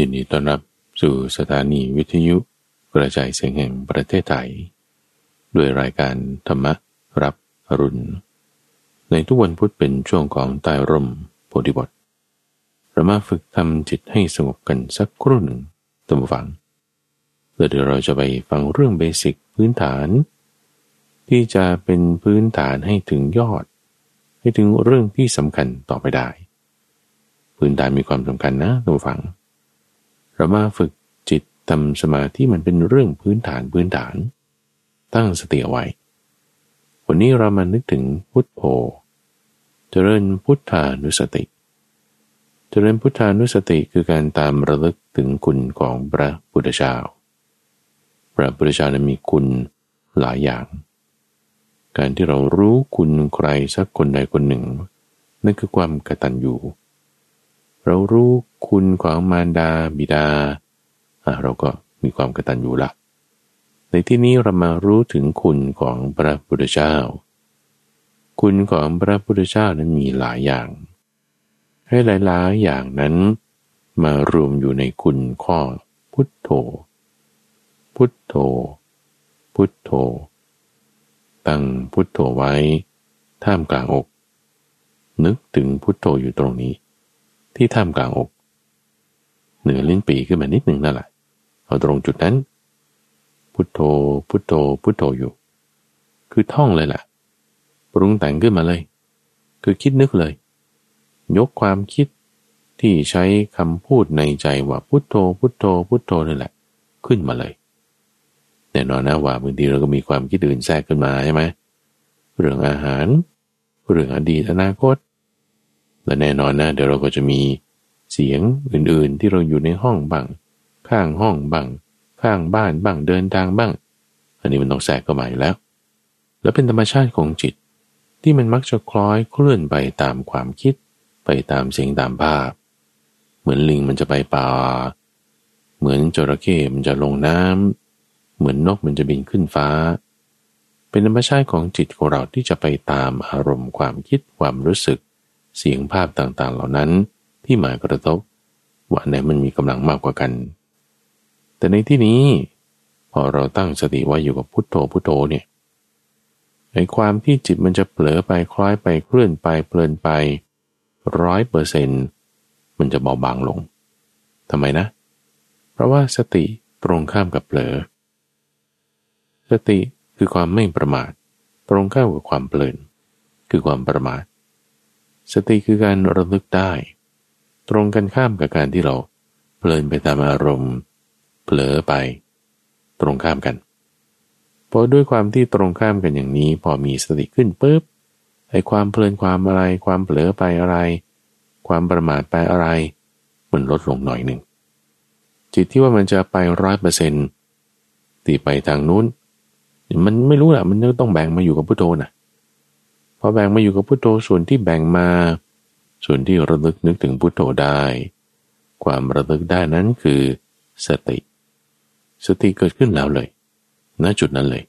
ยินดีต้อนรับสู่สถานีวิทยุกระจายเสียงแห่งประเทศไทย ด้วยรายการธรรมรับอรุณ ในทุกวันพุธเป็นช่วงของใต้ร่มโพธิบทเรามาฝึกทำจิตให้สงบกันสักครู่หนึ่งตัมฟังเดี๋ยวเราจะไปฟังเรื่องเบสิกพื้นฐาน ที่จะเป็นพื้นฐานให้ถึงยอด ให้ถึงเรื่องที่สำคัญต่อไปได้ พื้นฐานมีความสำคัญนะตัมฟัง เรามาฝึกจิตทำสมาธิมันเป็นเรื่องพื้นฐานพื้นฐาน ตั้งสติเอาไว้ วันนี้เรามานึกถึงพุทโธเจริญพุทธานุสติ เจริญพุทธานุสติคือการตามระลึกถึงคุณของพระพุทธเจ้า พระพุทธเจ้านั้นมีคุณหลายอย่าง การที่เรารู้คุณใครสักคนใดคนหนึ่ง นั่นคือความกตัญญู เรารู้คุณของมารดาบิดา เราก็มีความกตัญญูละ ในที่นี้เรามารู้ถึงคุณของพระพุทธเจ้า คุณของพระพุทธเจ้านั้นมีหลายอย่าง ให้หลายๆอย่างนั้น มารวมอยู่ในคุณข้อพุทโธ พุทโธ พุทโธ ตั้งพุทโธไว้ ท่ามกลางอก นึกถึงพุทโธอยู่ตรงนี้ ที่ท่ามกลางอก เหนือลิ้นปีขึ้นมานิดหนึ่งนั่นแหละเอาตรงจุดนั้น พุทโธพุทโธพุทโธอยู่ คือท่องเลยแหละปรุงแต่งขึ้นมาเลย คือคิดนึกเลย ยกความคิดที่ใช้คำพูดในใจว่าพุทโธพุทโธพุทโธนั่นแหละ ขึ้นมาเลยแน่นอนนะว่าบางทีเราก็มีความคิดอื่นแทรกขึ้นมาใช่ไหมเรื่องอาหาร เรื่องอดีตอนาคต และแน่นอนนะเดี๋ยวเราก็จะมีเสียงอื่นๆที่เราอยู่ในห้องบ้าง ข้างห้องบ้าง ข้างบ้านบ้างเดินทางบ้าง อันนี้มันต้องแทรกเข้ามาอยู่แล้ว แล้วเป็นธรรมชาติของจิต ที่มันมักจะคล้อยเคลื่อนไปตามความคิด ไปตามเสียงตามภาพ เหมือนลิงมันจะไปป่า เหมือนจระเข้มันจะลงน้ำเหมือนนกมันจะบินขึ้นฟ้า เป็นธรรมชาติของจิตของเราที่จะไปตามอารมณ์ความคิดความรู้สึก เสียงภาพต่างๆ เหล่านั้นที่หมายกระทบว่าไหนมันมีกำลังมากกว่ากัน แต่ในที่นี้ พอเราตั้งสติไว่าอยู่กับพุทโธพุทโธเนี่ยไอ้ความที่จิตมันจะเผลอไปคล้อยไปเคลื่อนไปเพลินไปร้อยเปอร์เซนต์มันจะเบาบางลงทำไมนะ เพราะว่าสติตรงข้ามกับเผลอ สติคือความไม่ประมาท ตรงข้ามกับความเพลิน คือความประมาท สติคือการระลึกได้ ตรงกันข้ามกับการที่เราเพลินไปตามอารมณ์ เผลอไป ตรงข้ามกันเพราะด้วยความที่ตรงข้ามกันอย่างนี้ พอมีสติขึ้นปุ๊บไอ้ความเพลินความอะไร ความเผลอไปอะไร ความประมาทไปอะไรมันลดลงหน่อยหนึ่งจิตที่ว่ามันจะไปร้อยเปอร์เซ็นต์ตีไปทางนู้น มันไม่รู้แหละมันต้องแบ่งมาอยู่กับพุทโธนะ พอแบ่งมาอยู่กับพุทโธส่วนที่แบ่งมา ส่วนที่ระลึกนึกถึงพุทโธได้ ความระลึกได้นั้นคือสติ สติเกิดขึ้นแล้วเลย ณจุดนั้นเลย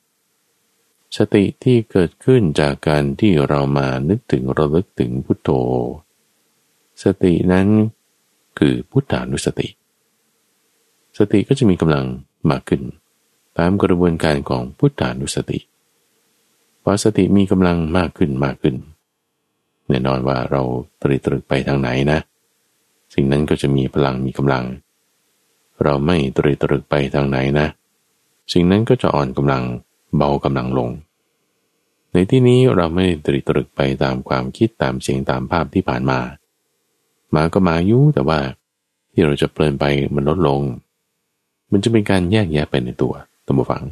สติที่เกิดขึ้นจากการที่เรามานึกถึงระลึกถึงพุทโธ สตินั้นคือพุทธานุสติ สติก็จะมีกำลังมากขึ้น ตามกระบวนการของพุทธานุสติ อสติมีกำลังมากขึ้นมากขึ้น แน่นอนว่าเราตรีตรึกไปทางไหนนะ สิ่งนั้นก็จะมีพลังมีกำลัง เราไม่ตรีตรึกไปทางไหนนะ สิ่งนั้นก็จะอ่อนกำลังเบากำลังลง ในที่นี้เราไม่ตรีตรึกไปตามความคิดตามเสียงตามภาพที่ผ่านมา มาก็มายุแต่ว่าที่เราจะเปลินไปมันลดลง มันจะเป็นการแยกแยะไปในตัวตัมฟัง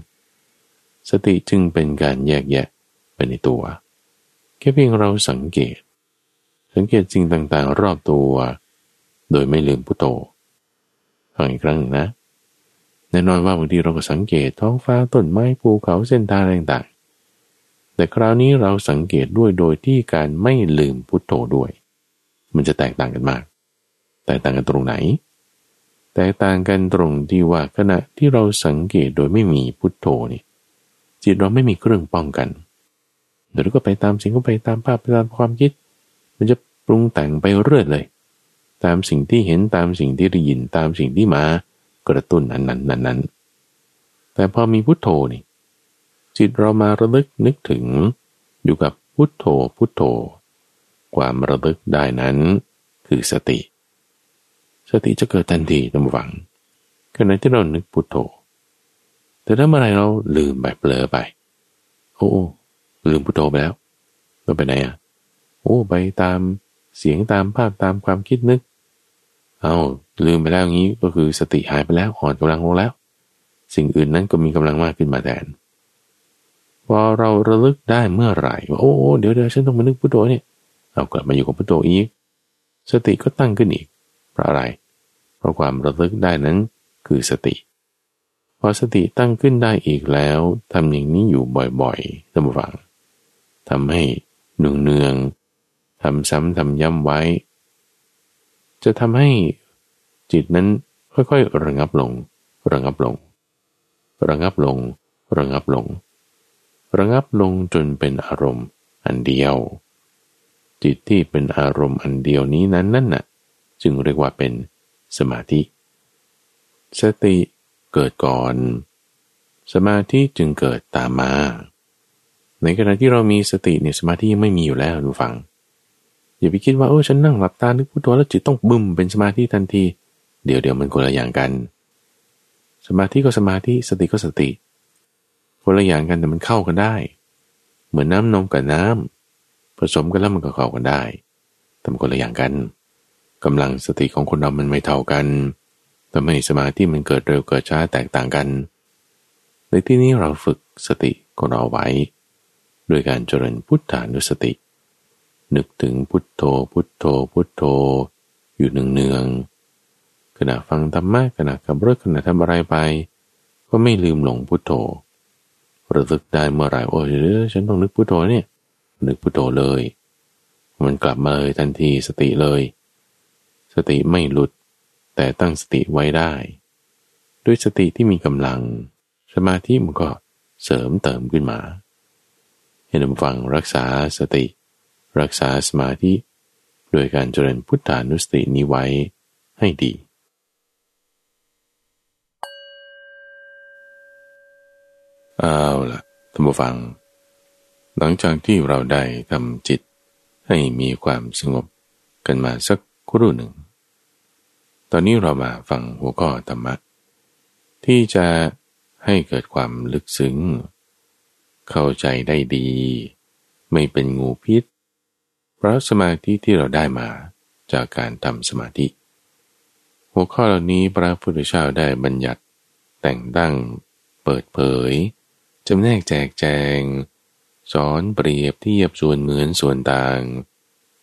สติจึงเป็นการแยกแยะ ไปในตัว แค่เพียงเราสังเกต สังเกตสิ่งต่างๆ รอบตัว โดยไม่ลืมพุทโธฟังอีกครั้งนะแน่นอนว่าบางทีเราก็สังเกตท้องฟ้าต้นไม้ภูเขาเส้นทางต่างๆ แต่คราวนี้เราสังเกตด้วยโดยที่การไม่ลืมพุทโธด้วย มันจะแตกต่างกันมาก แตกต่างกันตรงไหน แตกต่างกันตรงที่ว่าขณะที่เราสังเกตโดยไม่มีพุทโธนี่จิตเราไม่มีเครื่องป้องกัน เดี๋ยวก็ไปตามสิ่งก็ไปตามภาพไปตามความคิด มันจะปรุงแต่งไปเรื่อยเลย ตามสิ่งที่เห็นตามสิ่งที่ได้ยินตามสิ่งที่มากระตุ้นนั้นนั้นนั้นนั้นแต่พอมีพุทโธนี่ จิตเรามาระลึกนึกถึง อยู่กับพุทโธพุทโธ ความระลึกได้นั้น คือสติ สติจะเกิดทันทีตามหวังขณะที่เรานึกพุทโธ แต่ถ้าเมื่อไรเราลืมไปเปลอไป โอ้ ลืมพุทโธไปแล้วก็ไปไหนอะ โอ้ไปตามเสียงตามภาพตามความคิดนึก เอาลืมไปแล้วงี้ก็คือสติหายไปแล้วอ่อนกำลังลงแล้ว สิ่งอื่นนั้นก็มีกำลังมากขึ้นมาแทนพอเราระลึกได้เมื่อไหร่ว่าโอ้เดี๋ยวเดี๋ยวฉันต้องมานึกพุทโธเนี่ยเอากลับมาอยู่กับพุทโธอีก สติก็ตั้งขึ้นอีกเพราะอะไร เพราะความระลึกได้นั้นคือสติ พอสติตั้งขึ้นได้อีกแล้วทำอย่างนี้อยู่บ่อยๆท่านผู้ฟัง ทำให้เนืองๆทำซ้ำทำย้ำไว้ จะทำให้จิตนั้นค่อยๆระงับลง ระงับลง ระงับลง ระงับลง ระงับลงจนเป็นอารมณ์อันเดียว จิตที่เป็นอารมณ์อันเดียวนี้นั้นนั่นน่ะ จึงเรียกว่าเป็นสมาธิ สติเกิดก่อน สมาธิจึงเกิดตามมา ในขณะที่เรามีสติเนี่ยสมาธิยังไม่มีอยู่แล้วดูฟัง อย่าไปคิดว่าโอ้ฉันนั่งหลับตานึกพุทโธแล้วจิตต้องบึ้มเป็นสมาธิทันที เดี๋ยวเดี๋ยวมันคนละอย่างกัน สมาธิก็สมาธิสติก็สติคนละอย่างกันแต่มันเข้ากันได้ เหมือนน้านมกับน้ำผสมกันแล้วมันก็เข้ากันได้แต่มันคนละอย่างกันกำลังสติของคนเรามันไม่เท่ากันทำให้สมาธิมันเกิดเร็วเกิดช้าแตกต่างกัน ในที่นี้เราฝึกสติของเราไว้ โดยการเจริญพุทธานุสติ นึกถึงพุทโธพุทโธพุทโธ อยู่เนืองๆขณะฟังธรรมะขณะขับรถขณะทำอะไรไป ก็ไม่ลืมหลงพุทโธระลึกได้เมื่อไหร่โอ้ยฉันต้องนึกพุทโธเนี่ยนึกพุทโธเลย มันกลับมาเลยทันทีสติเลย สติไม่หลุด แต่ตั้งสติไว้ได้ ด้วยสติที่มีกำลัง สมาธิมันก็เสริมเติมขึ้นมา ให้นำฟังรักษาสติ รักษาสมาธิโดยการเจริญพุทธานุสตินี้ไว้ให้ดีเอาล่ะท่านผู้ฟัง หลังจากที่เราได้ทำจิตให้มีความสงบกันมาสักครู่หนึ่ง ตอนนี้เรามาฟังหัวข้อธรรมะที่จะให้เกิดความลึกซึ้ง เข้าใจได้ดี ไม่เป็นงูพิษ เพราะสมาธิที่เราได้มาจากการทำสมาธิ หัวข้อเหล่านี้พระพุทธเจ้าได้บัญญัติ แต่งตั้ง เปิดเผยจำแนกแจกแจง สอนเปรียบเทียบส่วนเหมือนส่วนต่าง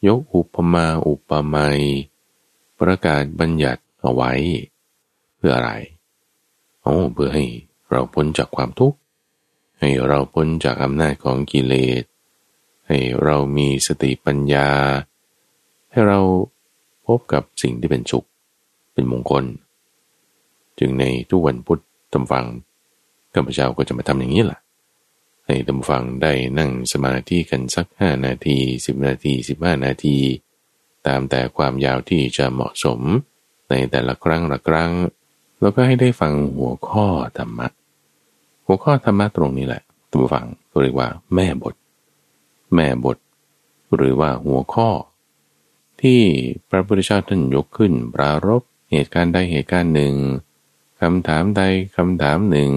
ยกอุปมาอุปไมยประกาศบัญญัติเอาไว้ เพื่ออะไรโอ้เพื่อให้เราพ้นจากความทุกข์ ให้เราพ้นจากอำนาจของกิเลส ให้เรามีสติปัญญา ให้เราพบกับสิ่งที่เป็นสุข เป็นมงคล จึงในทุกวันพุธตำฟังข้าพเจ้าก็จะมาทำอย่างนี้แหละให้ตำฟังได้นั่งสมาธิกันสักห้านาทีสิบนาทีสิบห้านาที ตามแต่ความยาวที่จะเหมาะสมในแต่ละครั้งละครั้ง แล้วก็ให้ได้ฟังหัวข้อธรรมะ หัวข้อธรรมะตรงนี้แหละตัวฟังเรียกว่า แม่บท แม่บท หรือว่าหัวข้อ ที่พระพุทธเจ้าท่านยกขึ้น ปรารบเหตุการณ์ใดเหตุการณ์หนึ่งคำถามใดคำถามหนึ่ง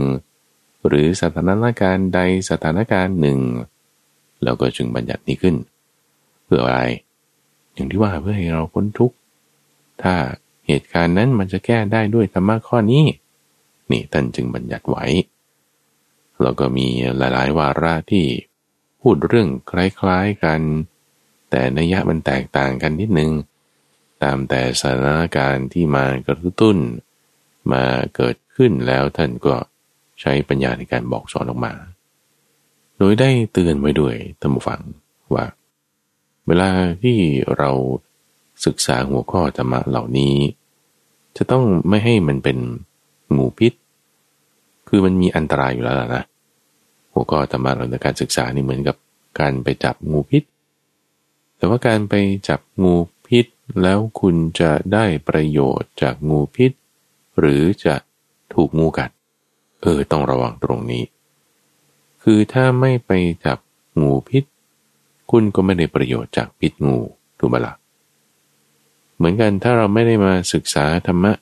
หรือสถานการณ์ใดสถานการณ์หนึ่งแล้วก็จึงบัญญัตินี้ขึ้น เพื่ออะไร อย่างที่ว่าเพื่อให้เราพ้นทุกข์ถ้าเหตุการณ์นั้นมันจะแก้ได้ด้วยธรรมะข้อนี้ นี่ท่านจึงบัญญัติไว้ แล้วก็มีหลายๆ วาระที่พูดเรื่องคล้ายๆกัน แต่นัยยะมันแตกต่างกันนิดนึง ตามแต่สถานการณ์ที่มากระตุ้น มาเกิดขึ้นแล้วท่านก็ใช้ปัญญาในการบอกสอนออกมา โดยได้เตือนไว้ด้วยท่านผู้ฟังว่า เวลาที่เราศึกษาหัวข้อธรรมะเหล่านี้ จะต้องไม่ให้มันเป็นงูพิษ คือมันมีอันตรายอยู่แล้วนะหัวข้อธรรมะเราในการศึกษานี่เหมือนกับการไปจับงูพิษ แต่ว่าการไปจับงูพิษแล้วคุณจะได้ประโยชน์จากงูพิษ หรือจะถูกงูกัด เออต้องระวังตรงนี้ คือถ้าไม่ไปจับงูพิษ คุณก็ไม่ได้ประโยชน์จากพิษงูถูกไหมละ่ะเหมือนกันถ้าเราไม่ได้มาศึกษาธรรมะ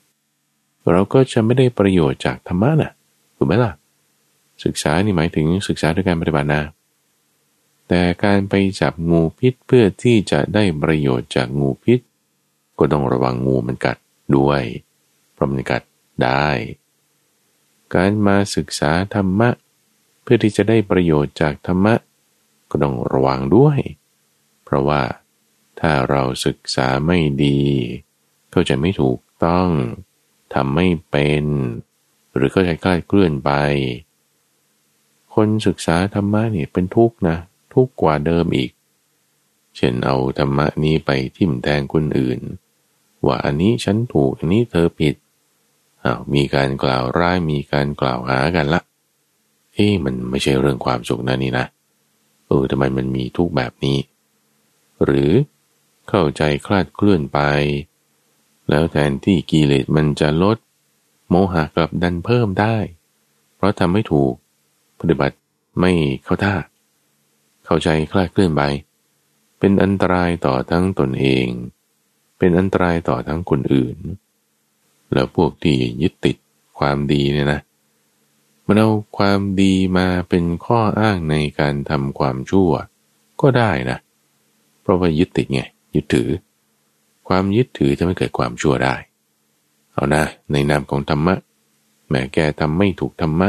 เราก็จะไม่ได้ประโยชน์จากธรรมะนะ่ะ ถูกไหมล่ะ ศึกษานี่หมายถึงศึกษาด้วยการปฏิบัตินะ แต่การไปจับงูพิษเพื่อที่จะได้ประโยชน์จากงูพิษ ก็ต้องระวังงูมันกัดด้วยเพราะมันกัดได้ การมาศึกษาธรรมะ เพื่อที่จะได้ประโยชน์จากธรรมะ ก็ต้องระวังด้วย เพราะว่าถ้าเราศึกษาไม่ดี เข้าใจไม่ถูกต้องทำไม่เป็น หรือเข้าใจคลาดเคลื่อนไป คนศึกษาธรรมะนี่เป็นทุกข์นะ ทุกข์กว่าเดิมอีก เช่นเอาธรรมะนี้ไปทิ่มแทงคนอื่น ว่าอันนี้ฉันถูกอันนี้เธอผิดอ้าวมีการกล่าวร้ายมีการกล่าวหากันละเอ๊ะมันไม่ใช่เรื่องความสุขนะนี่นะเออทำไมมันมีทุกแบบนี้ หรือเข้าใจคลาดเคลื่อนไป แล้วแทนที่กิเลสมันจะลด โมหะกลับดันเพิ่มได้ เพราะทำไม่ถูกปฏิบัติไม่เข้าท่า เข้าใจคลาดเคลื่อนไป เป็นอันตรายต่อทั้งตนเอง เป็นอันตรายต่อทั้งคนอื่น แล้วพวกที่ยึดติดความดีเนี่ยนะมันเอาความดีมาเป็นข้ออ้างในการทำความชั่ว ก็ได้นะ เพราะว่ายึดติดไงยึดถือ ความยึดถือจะไม่เกิดความชั่วได้ เอานะในนามของธรรมะแม้แกทำไม่ถูกธรรมะ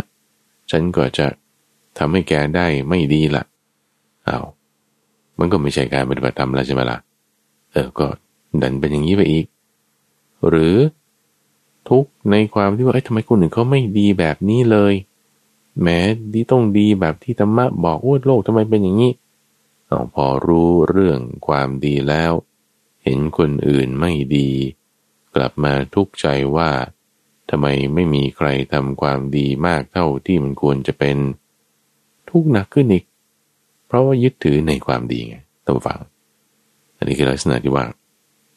ฉันก็จะทำให้แกได้ไม่ดีละเอามันก็ไม่ใช่การปฏิบัติธรรมแล้วใช่ไหมละ่ะเออก็ดันเป็นอย่างนี้ไปอีก หรือทุกในความที่ว่าไอ้ทำไมคนอื่นเขาไม่ดีแบบนี้เลยแม้ดีต้องดีแบบที่ธรรมะบอกว่าโลกทำไมเป็นอย่างนี้อพอรู้เรื่องความดีแล้ว เห็นคนอื่นไม่ดี กลับมาทุกข์ใจว่าทำไมไม่มีใครทำความดีมากเท่าที่มันควรจะเป็น ทุกข์หนักขึ้นอีก เพราะว่ายึดถือในความดีไงตัวฟัง อันนี้คือลักษณะที่ว่า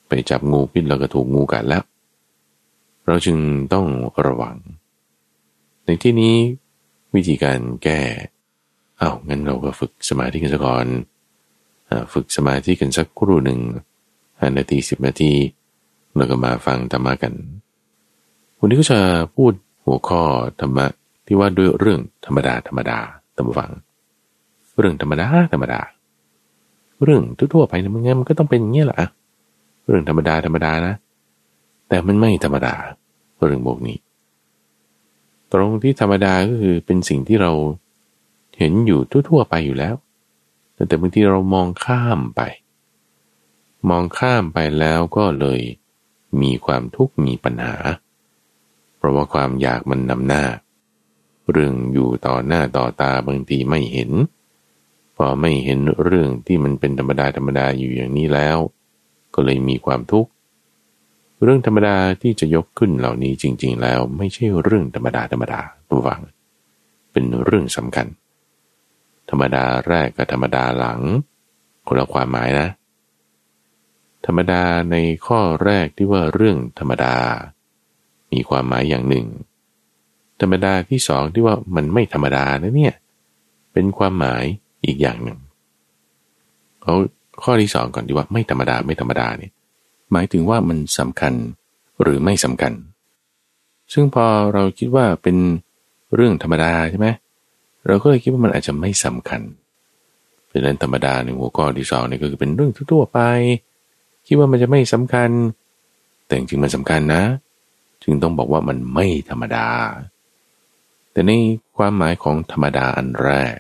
ไปจับงูพิษแล้วก็ถูกงูกัดแล้ว เราจึงต้องระวัง ในที่นี้วิธีการแก้เอา้างั้นเราก็ฝึกสมาธิกันสักก่อนฝึกสมาธิกันสักครู่หนึ่งห้านาทีสิบนาที แล้วก็มาฟังธรรมะกัน วันนี้ก็จะพูดหัวข้อธรรมะที่ว่าด้วยเรื่องธรรมดาธรรมดาตามฟัง เรื่องธรรมดาธรรมดา เรื่องทั่วไปมันไงมันก็ต้องเป็นอย่างนี้แหละเรื่องธรรมดาธรรมดานะ แต่มันไม่ธรรมดาเรื่องพวกนี้ ตรงที่ธรรมดาก็คือเป็นสิ่งที่เราเห็นอยู่ทั่วๆไปอยู่แล้ว แต่บางทีเรามองข้ามไป มองข้ามไปแล้วก็เลย มีความทุกข์มีปัญหา เพราะว่าความอยากมันนำหน้า เรื่องอยู่ต่อหน้าต่อตาบางทีไม่เห็น พอไม่เห็นเรื่องที่มันเป็นธรรมดาธรรมดาอยู่อย่างนี้แล้ว ก็เลยมีความทุกข์เรื่องธรรมดาที่จะยกขึ้นเหล่านี้จริง ๆ แล้วไม่ใช่เรื่องธรรมดาธรรมดาตัวฟัง เป็นเรื่องสำคัญ ธรรมดาแรกกับธรรมดาหลังคนละความหมายนะ ธรรมดาในข้อแรกที่ว่าเรื่องธรรมดา มีความหมายอย่างหนึ่ง ธรรมดาที่สองที่ว่ามันไม่ธรรมดานะเนี่ยเป็นความหมายอีกอย่างหนึ่งเขาข้อที่สองก่อนดีว่าไม่ธรรมดาไม่ธรรมดาเนี่ยหมายถึงว่ามันสำคัญหรือไม่สำคัญ ซึ่งพอเราคิดว่าเป็นเรื่องธรรมดาใช่ไหมเราก็เลยคิดว่ามันอาจจะไม่สำคัญเป็นนั้นธรรมดาในหัวข้อที่สองนี่ก็คือเป็นเรื่องทั่วไป คิดว่ามันจะไม่สำคัญ แต่จริงมันสำคัญนะ จึงต้องบอกว่ามันไม่ธรรมดา แต่ในความหมายของธรรมดาอันแรก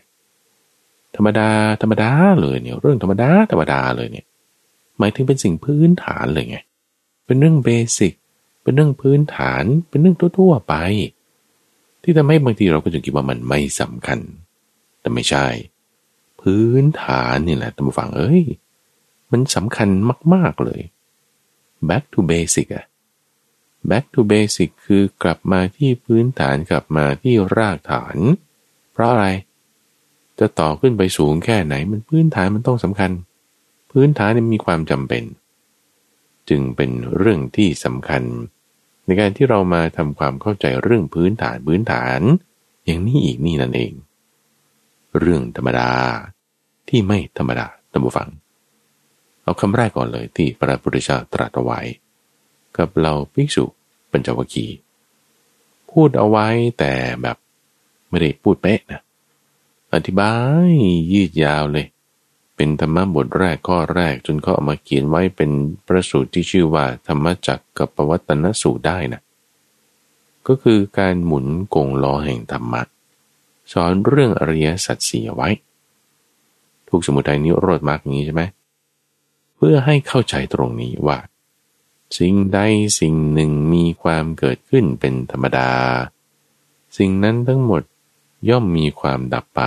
ธรรมดาธรรมดาเลยเนี่ยเรื่องธรรมดาธรรมดาเลยเนี่ยหมายถึงเป็นสิ่งพื้นฐานเลยไงเป็นเรื่องเบสิกเป็นเรื่องพื้นฐานเป็นเรื่องทั่วๆไป ที่ทำให้บางทีเราก็จะคิดว่ามันไม่สำคัญ แต่ไม่ใช่ พื้นฐานนี่แหละท่านผู้ฟังเอ้ย มันสำคัญมาก ๆเลย back to basic อะ back to basic คือกลับมาที่พื้นฐานกลับมาที่รากฐาน เพราะอะไร จะต่อขึ้นไปสูงแค่ไหน มันพื้นฐานมันต้องสำคัญ พื้นฐานมีความจำเป็น จึงเป็นเรื่องที่สำคัญ ในการที่เรามาทำความเข้าใจเรื่องพื้นฐานพื้นฐาน อย่างนี้อีกนี่นั่นเอง เรื่องธรรมดาที่ไม่ธรรมดาตัมบูฟัง เอาคำแรกก่อนเลยที่พระพุทธเจ้าตรัสเอาไว้ กับเราภิกษุปัญจวัคคีพูดเอาไว้แต่แบบไม่ได้พูดเป๊ะนะ อธิบายยืดยาวเลย เป็นธรรมะบทแรกข้อแรกจนเขาเอามาเขียนไว้เป็นประสูตรที่ชื่อว่าธรรมจักกับปวัตนสูตรได้นะก็คือการหมุนกงล้อแห่งธรรมะสอนเรื่องอริยสัจสี่ไว้ ทุกสมุทัยนิโรธมากนี้ใช่ไหม เพื่อให้เข้าใจตรงนี้ว่า สิ่งใดสิ่งหนึ่งมีความเกิดขึ้นเป็นธรรมดา สิ่งนั้นทั้งหมดย่อมมีความดับไป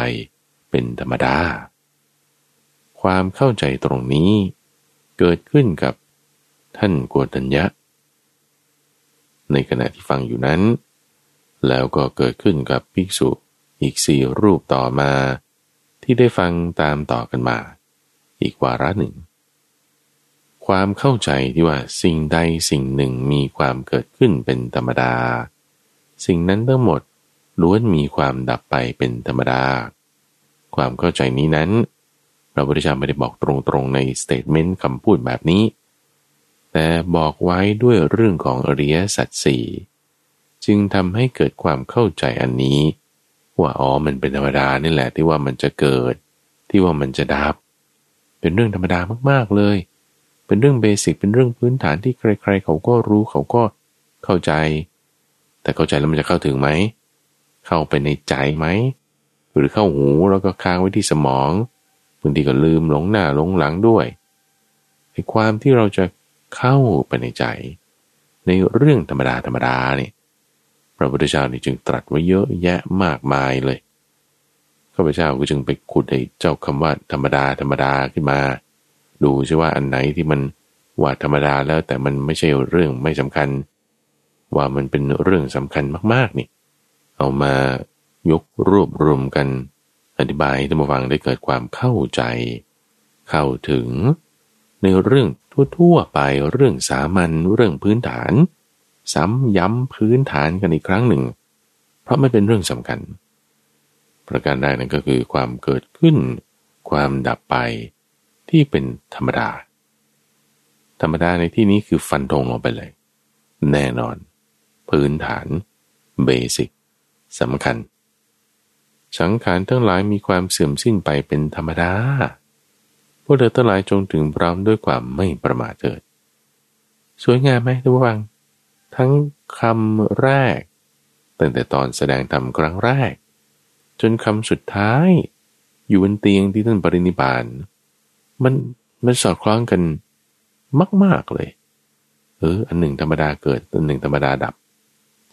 เป็นธรรมดา ความเข้าใจตรงนี้เกิดขึ้นกับท่านกวตัญญะ ในขณะที่ฟังอยู่นั้น แล้วก็เกิดขึ้นกับภิกษุอีกสี่รูปต่อมา ที่ได้ฟังตามต่อกันมา อีกวาระหนึ่ง ความเข้าใจที่ว่าสิ่งใดสิ่งหนึ่งมีความเกิดขึ้นเป็นธรรมดา สิ่งนั้นทั้งหมดล้วนมีความดับไปเป็นธรรมดา ความเข้าใจนี้นั้นพระพุทธเจ้าไม่ได้บอกตรงๆใน statement คำพูดแบบนี้ แต่บอกไว้ด้วยเรื่องของอริยสัจสี่จึงทำให้เกิดความเข้าใจอันนี้ ว่าอ๋อมันเป็นธรรมดานี่แหละที่ว่ามันจะเกิด ที่ว่ามันจะดับ เป็นเรื่องธรรมดามากๆเลย เป็นเรื่อง basic เป็นเรื่องพื้นฐานที่ใคร ๆ เขาก็รู้เขาก็เข้าใจ แต่เข้าใจแล้วมันจะเข้าถึงไหม เข้าไปในใจไหม หรือเข้าหูแล้วก็ค้างไว้ที่สมองบางทีก็ลืมหลงหน้าหลงหลังด้วยไอ้ความที่เราจะเข้าไปในใจ ในเรื่องธรรมดาธรรมดาเนี่ยพระพุทธเจ้านี่จึงตรัสไว้เยอะแยะมากมายเลยข้าพเจ้าก็จึงไปขุดไอ้เจ้าคำว่าธรรมดาธรรมดาขึ้นมา ดูใช่ว่าอันไหนที่มันว่าธรรมดาแล้วแต่มันไม่ใช่เรื่องไม่สำคัญ ว่ามันเป็นเรื่องสำคัญมากๆนี่ เอามายกรวบรวมกันอธิบายให้ท่านผู้ฟังได้เกิดความเข้าใจ เข้าถึง ในเรื่องทั่วๆไปเรื่องสามัญเรื่องพื้นฐาน ซ้ำย้ำพื้นฐานกันอีกครั้งหนึ่ง เพราะไม่เป็นเรื่องสำคัญ ประการแรกนั่นก็คือความเกิดขึ้น ความดับไป ที่เป็นธรรมดา ธรรมดาในที่นี้คือฟันธงลงไปเลย แน่นอน พื้นฐาน เบสิกสำคัญ สังขารทั้งหลายมีความเสื่อมสิ้นไปเป็นธรรมดาพวกเธอทั้งหลายจงถึงพร้อมด้วยความไม่ประมาทเถิด สวยงามไหมทุกฟัง ทั้งคำแรก ตั้งแต่ตอนแสดงธรรมครั้งแรก จนคำสุดท้าย อยู่บนเตียงที่ท่านปรินิพาน มันมันสอดคล้องกันมาก ๆเลย เออ อันหนึ่งธรรมดาเกิด อันหนึ่งธรรมดาดับ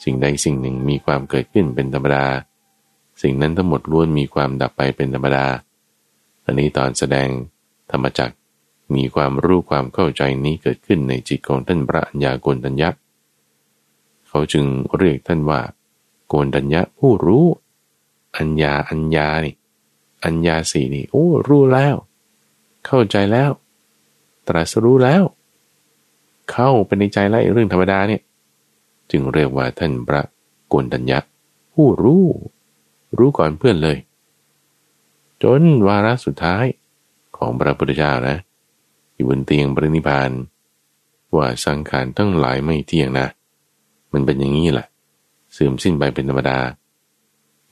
สิ่งใดสิ่งหนึ่งมีความเกิดขึ้นเป็นธรรมดา สิ่งนั้นทั้งหมดล้วนมีความดับไปเป็นธรรมดา อันนี้ตอนแสดงธรรมจักมีความรู้ความเข้าใจนี้เกิดขึ้นในจิตของท่านพระัญญาโกณตัญญะเขาจึงเรียกท่านว่า โกนดัญญะผู้รู้ อัญญาอัญญานี่ อัญญาสี่นี่ โอ้ รู้แล้ว เข้าใจแล้ว ตรัสรู้แล้ว เข้าไปในใจแล้วเรื่องธรรมดาเนี่ย จึงเรียกว่าท่านพระโกนดัญญะผู้รู้ รู้ก่อนเพื่อนเลย จนวาระสุดท้ายของพระพุทธเจ้านะอยู่บนเตียงปรินิพานว่าสังขารทั้งหลายไม่เที่ยงนะ มันเป็นอย่างนี้แหละเสื่อมสิ้นไปเป็นธรรมดา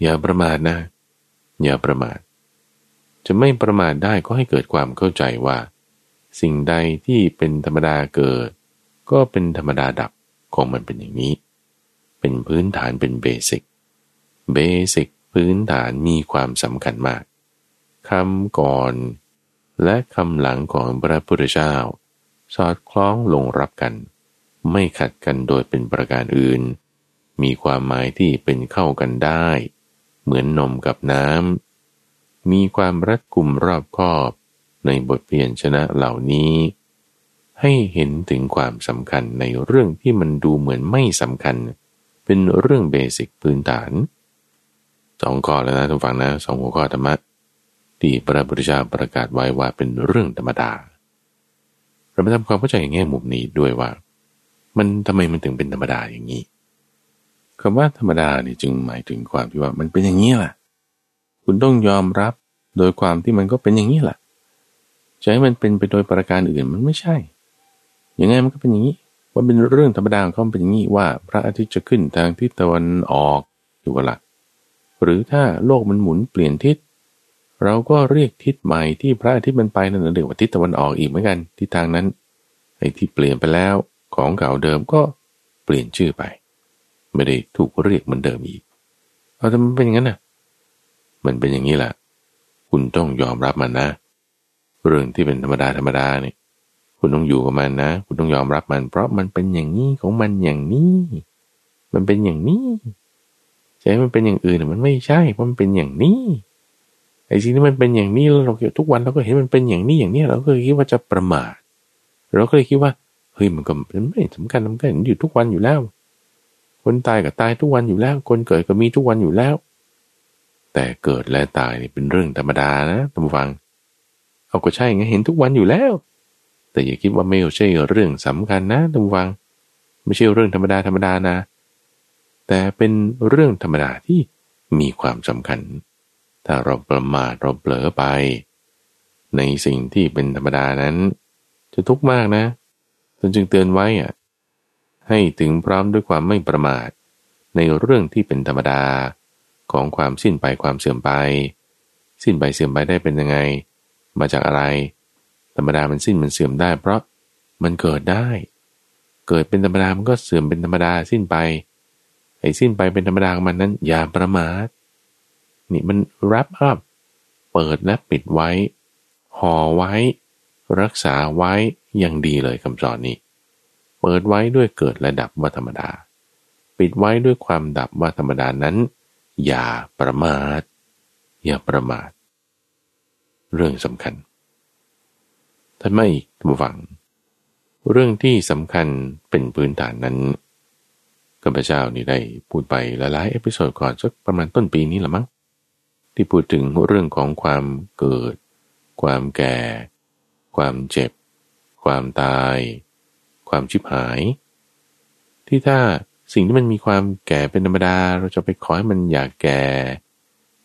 อย่าประมาทนะ อย่าประมาท จะไม่ประมาทได้ก็ให้เกิดความเข้าใจว่า สิ่งใดที่เป็นธรรมดาเกิด ก็เป็นธรรมดาดับของมันเป็นอย่างนี้ เป็นพื้นฐานเป็นเบสิกเบสิกพื้นฐานมีความสำคัญมากคำก่อนและคำหลังของพระพุทธเจ้า สอดคล้องลงรับกัน ไม่ขัดกันโดยเป็นประการอื่น มีความหมายที่เป็นเข้ากันได้ เหมือนนมกับน้ำ มีความรัดกุมรอบคอบ ในบทเปลี่ยนชนะเหล่านี้ ให้เห็นถึงความสำคัญในเรื่องที่มันดูเหมือนไม่สำคัญ เป็นเรื่องเบสิกพื้นฐานสองข้อแล้วนะทุกฝังนะสองหัวข้อธรรมะที่พระพุทธเจ้าประกาศไว้ว่าเป็นเรื่องธรรมดาเราไปทำความเข้าใจอย่างแง่มุมนี้ด้วยว่า มันทำไมมันถึงเป็นธรรมดาอย่างนี้คำว่าธรรมดาเนี่ยจึงหมายถึงความที่ว่ามันเป็นอย่างนี้แหละ คุณต้องยอมรับโดยความที่มันก็เป็นอย่างนี้แหละจะให้มันเป็นไปโดยประการอื่นมันไม่ใช่ ยังไงมันก็เป็นอย่างนี้ ว่าเป็นเรื่องธรรมดาของเขาเป็นอย่างนี้ว่าพระอาทิตย์จะขึ้นทางทิศตะวันออกอยู่กละหรือถ้าโลกมันหมุนเปลี่ยนทิศ เราก็เรียกทิศใหม่ที่พระอาทิตย์มันไปนั่นเรียกว่าทิศตะวันออกอีกเหมือนกันทิศทางนั้นไอ้ที่เปลี่ยนไปแล้วของเก่าเดิมก็เปลี่ยนชื่อไป ไม่ได้ถูกเรียกเหมือนเดิมอีกเอาแต่มันเป็นอย่างนั้นน่ะ มันเป็นอย่างนี้แหละ คุณต้องยอมรับมันนะ เรื่องที่เป็นธรรมดาธรรมดาเนี่ยคุณต้องอยู่กับมันนะ คุณต้องยอมรับมัน เพราะมันเป็นอย่างนี้ของมันอย่างนี้ มันเป็นอย่างนี้ใช่มันเป็นอย่างอื่นมันไม่ใช่เพราะมันเป็นอย่างนี้ไอ้สิ่งที่มันเป็นอย่างนี้แล้วเราทุกวันเราก็เห็นมันเป็นอย่างนี้อย่างนี้เราก็เลยคิดว่าจะประมาทเราก็เลยคิดว่าเฮ้ยมันก็ไม่สำคัญมันก็เห็นอยู่ทุกวันอยู่แล้ว คนตายก็ตายทุกวันอยู่แล้ว คนเกิดก็มีทุกวันอยู่แล้ว แต่เกิดและตายนี่เป็นเรื่องธรรมดานะท่านผู้ฟัง เอาก็ใช่ไงเห็นทุกวันอยู่แล้ว แต่อย่าคิดว่าไม่ใช่เรื่องสำคัญนะท่านผู้ฟัง ไม่ใช่เรื่องธรรมดาธรรมดานะ แต่เป็นเรื่องธรรมดาที่มีความสำคัญ ถ้าเราประมาทเราเผลอไป ในสิ่งที่เป็นธรรมดานั้น จะทุกข์มากนะจนจึงเตือนไว้อะให้ถึงพร้อมด้วยความไม่ประมาท ในเรื่องที่เป็นธรรมดา ของความสิ้นไปความเสื่อมไป สิ้นไปเสื่อมไปได้เป็นยังไง มาจากอะไร ธรรมดามันสิ้นมันเสื่อมได้ เพราะมันเกิดได้ เกิดเป็นธรรมดามันก็เสื่อมเป็นธรรมดาสิ้นไปไอ้สิ้นไปเป็นธรรมดาของมันนั้น อย่าประมาทนี่มัน wrap up เปิดและปิดไว้ ห่อไว้ รักษาไว้อย่างดีเลยคำสอนนี้ เปิดไว้ด้วยเกิดและดับว่าธรรมดา ปิดไว้ด้วยความดับว่าธรรมดานั้น อย่าประมาท อย่าประมาท เรื่องสำคัญท่านไม่ท่านฟัง เรื่องที่สำคัญเป็นพื้นฐานนั้นข้าพเจ้านี่ได้พูดไปหลายๆเอพิโซดก่อนสักประมาณต้นปีนี้ละมั้งที่พูดถึงเรื่องของความเกิด ความแก่ ความเจ็บ ความตาย ความชิบหาย ที่ถ้า สิ่งที่มันมีความแก่เป็นธรรมดา เราจะไปขอให้มันอยากแก่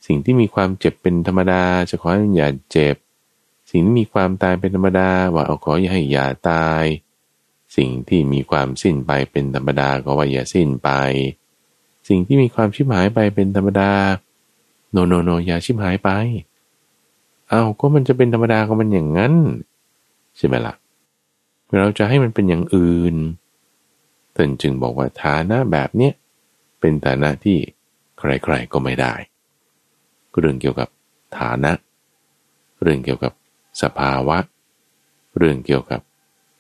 สิ่งที่มีความเจ็บเป็นธรรมดา จะขอให้มันอย่าเจ็บ สิ่งที่มีความตายเป็นธรรมดา ว่าเอาขออย่าให้อย่าตาย สิ่งที่มีความสิ้นไปเป็นธรรมดาก็ว่าอย่าสิ้นไป สิ่งที่มีความชิบหายไปเป็นธรรมดา โนโนโนอย่าชิบหายไป เอาก็มันจะเป็นธรรมดาของมันอย่างนั้น ใช่ไหมละ่ะเราจะให้มันเป็นอย่างอื่น ท่านจึงบอกว่าฐานะแบบเนี้ยเป็นฐานะที่ใครๆก็ไม่ได้เรื่องเกี่ยวกับฐานะ เรื่องเกี่ยวกับสภาวะ เรื่องเกี่ยวกับ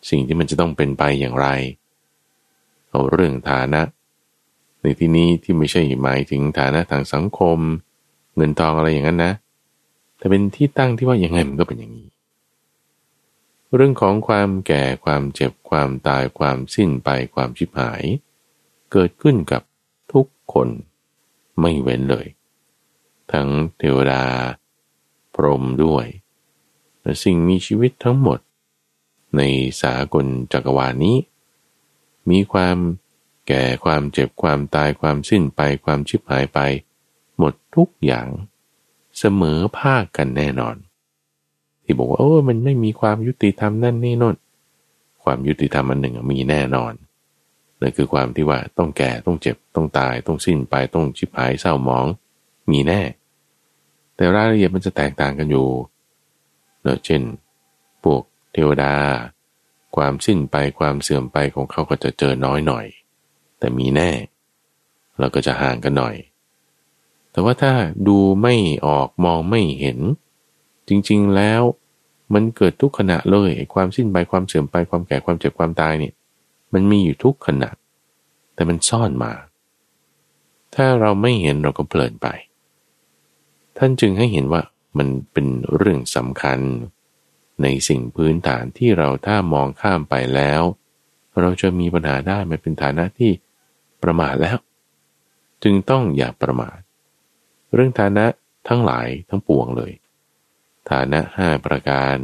สิ่งที่มันจะต้องเป็นไปอย่างไร เอาเรื่องฐานะ ในที่นี้ที่ไม่ใช่หมายถึงฐานะทางสังคม เงินทองอะไรอย่างนั้นนะ แต่เป็นที่ตั้งที่ว่ายังไงมันก็เป็นอย่างนี้ เรื่องของความแก่ความเจ็บความตายความสิ้นไปความชิบหาย เกิดขึ้นกับทุกคนไม่เว้นเลย ทั้งเทวดา พรหมด้วยและสิ่งมีชีวิตทั้งหมด ในสากลจักรวาลนี้ มีความแก่ความเจ็บความตายความสิ้นไปความชิบหายไป หมดทุกอย่าง เสมอภาคกันแน่นอน ที่บอกว่าโอ้มันไม่มีความยุติธรรมนั่นนี่นนความยุติธรรมอันหนึ่งมีแน่นอนนั่นคือความที่ว่าต้องแก่ต้องเจ็บต้องตาย ต้องสิ้นไปต้องชิบหายเศร้าหมอง มีแน่ แต่รายละเอียดมันจะแตกต่างกันอยู่เนอะเช่นพวกเทวดา ความสิ้นไปความเสื่อมไปของเขาก็จะเจอน้อยหน่อย แต่มีแน่ เราก็จะห่างกันหน่อย แต่ว่าถ้าดูไม่ออกมองไม่เห็น จริงๆแล้วมันเกิดทุกขณะเลยความสิ้นไปความเสื่อมไปความแก่ความเจ็บความตายเนี่ยมันมีอยู่ทุกขณะ แต่มันซ่อนมา ถ้าเราไม่เห็นเราก็เพลินไป ท่านจึงให้เห็นว่ามันเป็นเรื่องสำคัญ ในสิ่งพื้นฐานที่เราถ้ามองข้ามไปแล้ว เราจะมีปัญหาได้มันเป็นฐานะที่ประมาทแล้ว จึงต้องอย่าประมาท เรื่องฐานะทั้งหลายทั้งปวงเลย ฐานะห้าประการ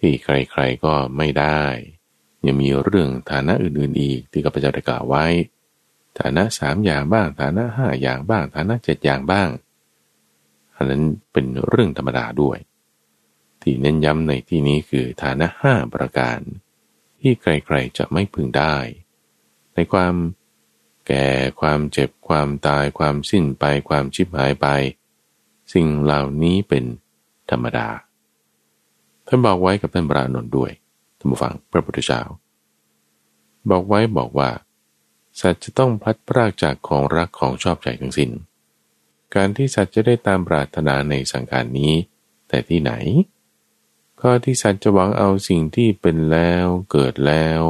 ที่ใครๆก็ไม่ได้ ยังมีเรื่องฐานะอื่นๆอีกที่ข้าพเจ้าได้กล่าวไว้ ฐานะสามอย่างบ้าง ฐานะห้าอย่างบ้าง ฐานะเจ็ดอย่างบ้าง อันนั้นเป็นเรื่องธรรมดาด้วย ที่เน้นย้ำในที่นี้คือฐานะห้าประการ ที่ใครๆจะไม่พึงได้ ในความแก่ความเจ็บความตายความสิ้นไปความชิบหายไป สิ่งเหล่านี้เป็น ธรรมดา ท่านบอกไว้กับท่านปรานนท์ด้วยท่านผู้ฟังพระพุทธเจ้าบอกไว้บอกว่า สัตว์จะต้องพลัดพรากจากของรักของชอบใจทั้งสิน้น การที่สัตว์จะได้ตามปรารถนาในสังขารนี้ แต่ที่ไหนก็ที่สัตว์จะหวังเอาสิ่งที่เป็นแล้วเกิดแล้ว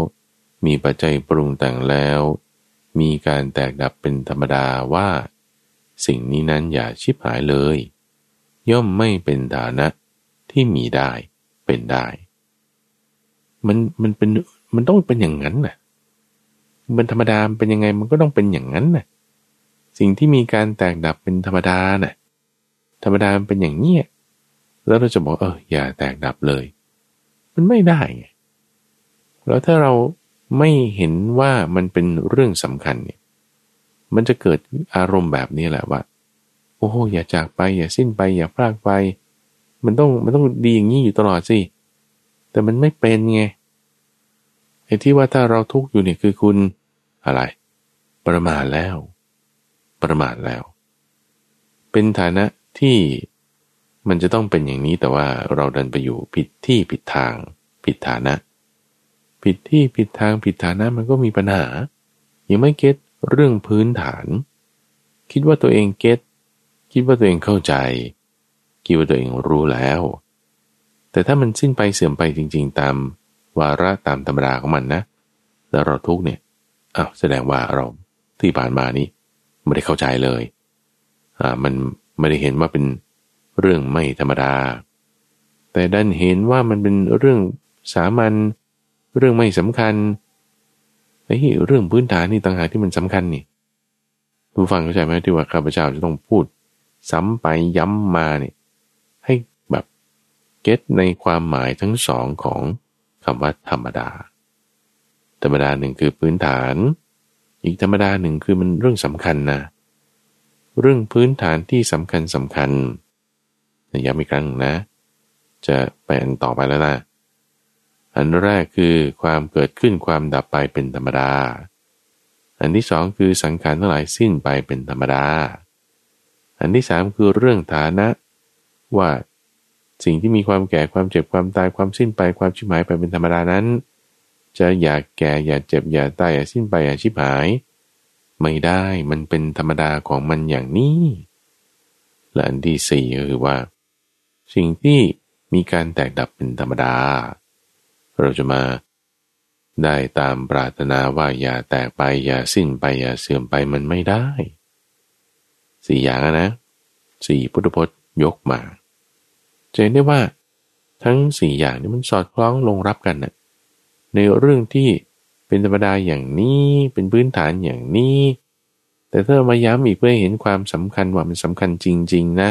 มีปัจจัยปรุงแต่งแล้ว มีการแตกดับเป็นธรรมดาว่า สิ่งนี้นั้นอย่าชิบหายเลย ย่อมไม่เป็นฐานะที่มีได้เป็นได้ มันมันเป็นมันต้องเป็นอย่างนั้นน่ะมันธรรมดาเป็นยังไงมันก็ต้องเป็นอย่างนั้นน่ะสิ่งที่มีการแตกดับเป็นธรรมดาน่ะธรรมดาเป็นอย่างเนี้ยแล้วเราจะบอกเอออย่าแตกดับเลย มันไม่ได้ไงแล้วถ้าเราไม่เห็นว่ามันเป็นเรื่องสำคัญเนี่ย มันจะเกิดอารมณ์แบบนี้แหละว่า โอ้โหอย่าจากไป อย่าสิ้นไป อย่าพลากไป มันต้องมันต้องดีอย่างนี้อยู่ตลอดสิแต่มันไม่เป็นไงไอ้ที่ว่าถ้าเราทุกข์อยู่เนี่ยคือคุณอะไร ประมาทแล้ว ประมาทแล้ว เป็นฐานะที่มันจะต้องเป็นอย่างนี้แต่ว่าเราดันไปอยู่ผิดที่ผิดทาง ผิดฐานะ ผิดที่ผิดทางผิดฐานะมันก็มีปัญหา ยังไม่เก็ตเรื่องพื้นฐาน คิดว่าตัวเองเก็ต คิดว่าตัวเองเข้าใจ คิดว่าตัวเองรู้แล้ว แต่ถ้ามันสิ้นไปเสื่อมไปจริง ๆ ตามวาระตามธรรมดาของมันนะ แล้วเราทุกเนี่ยอ้าวแสดงว่าเราที่ผ่านมานี้ไม่ได้เข้าใจเลย อ่ามันไม่ได้เห็นว่าเป็นเรื่องไม่ธรรมดา แต่ดันเห็นว่ามันเป็นเรื่องสามัญเรื่องไม่สำคัญไอ้เรื่องพื้นฐานนี่ต่างหากที่มันสำคัญนี่ผู้ฟังเข้าใจไหมที่ว่าข้าพเจ้าจะต้องพูด ซ้ำไปย้ำมาเนี่ยให้แบบเก็ตในความหมายทั้งสองของคำว่าธรรมดา ธรรมดาหนึ่งคือพื้นฐาน อีกธรรมดาหนึ่งคือมันเรื่องสำคัญนะ เรื่องพื้นฐานที่สำคัญสำคัญย้ำอีกครั้งนะ จะไปอันต่อไปแล้วนะอันแรกคือความเกิดขึ้นความดับไปเป็นธรรมดา อันที่สองคือสังขารทั้งหลายสิ้นไปเป็นธรรมดา อันที่สามคือเรื่องฐานะ ว่าสิ่งที่มีความแก่ความเจ็บความตายความสิ้นไปความชิบหายไปเป็นธรรมดานั้น จะอย่าแก่อย่าเจ็บอย่าตายอย่าสิ้นไปอย่าชิบหาย ไม่ได้มันเป็นธรรมดาของมันอย่างนี้และอันที่สี่ก็คือว่า สิ่งที่มีการแตกดับเป็นธรรมดา เราจะมาได้ตามปรารถนาว่าอย่าแตกไปอย่าสิ้นไปอย่าเสื่อมไปมันไม่ได้ สี่อย่างนะสี่พุทธพจน์ยกมาจะเห็นได้ว่าทั้งสี่อย่างนี้มันสอดคล้องลงรับกันนะในเรื่องที่เป็นธรรมดาอย่างนี้เป็นพื้นฐานอย่างนี้ แต่ถ้ามาย้ำอีกเพื่อเห็นความสำคัญว่ามันสำคัญจริง ๆ นะ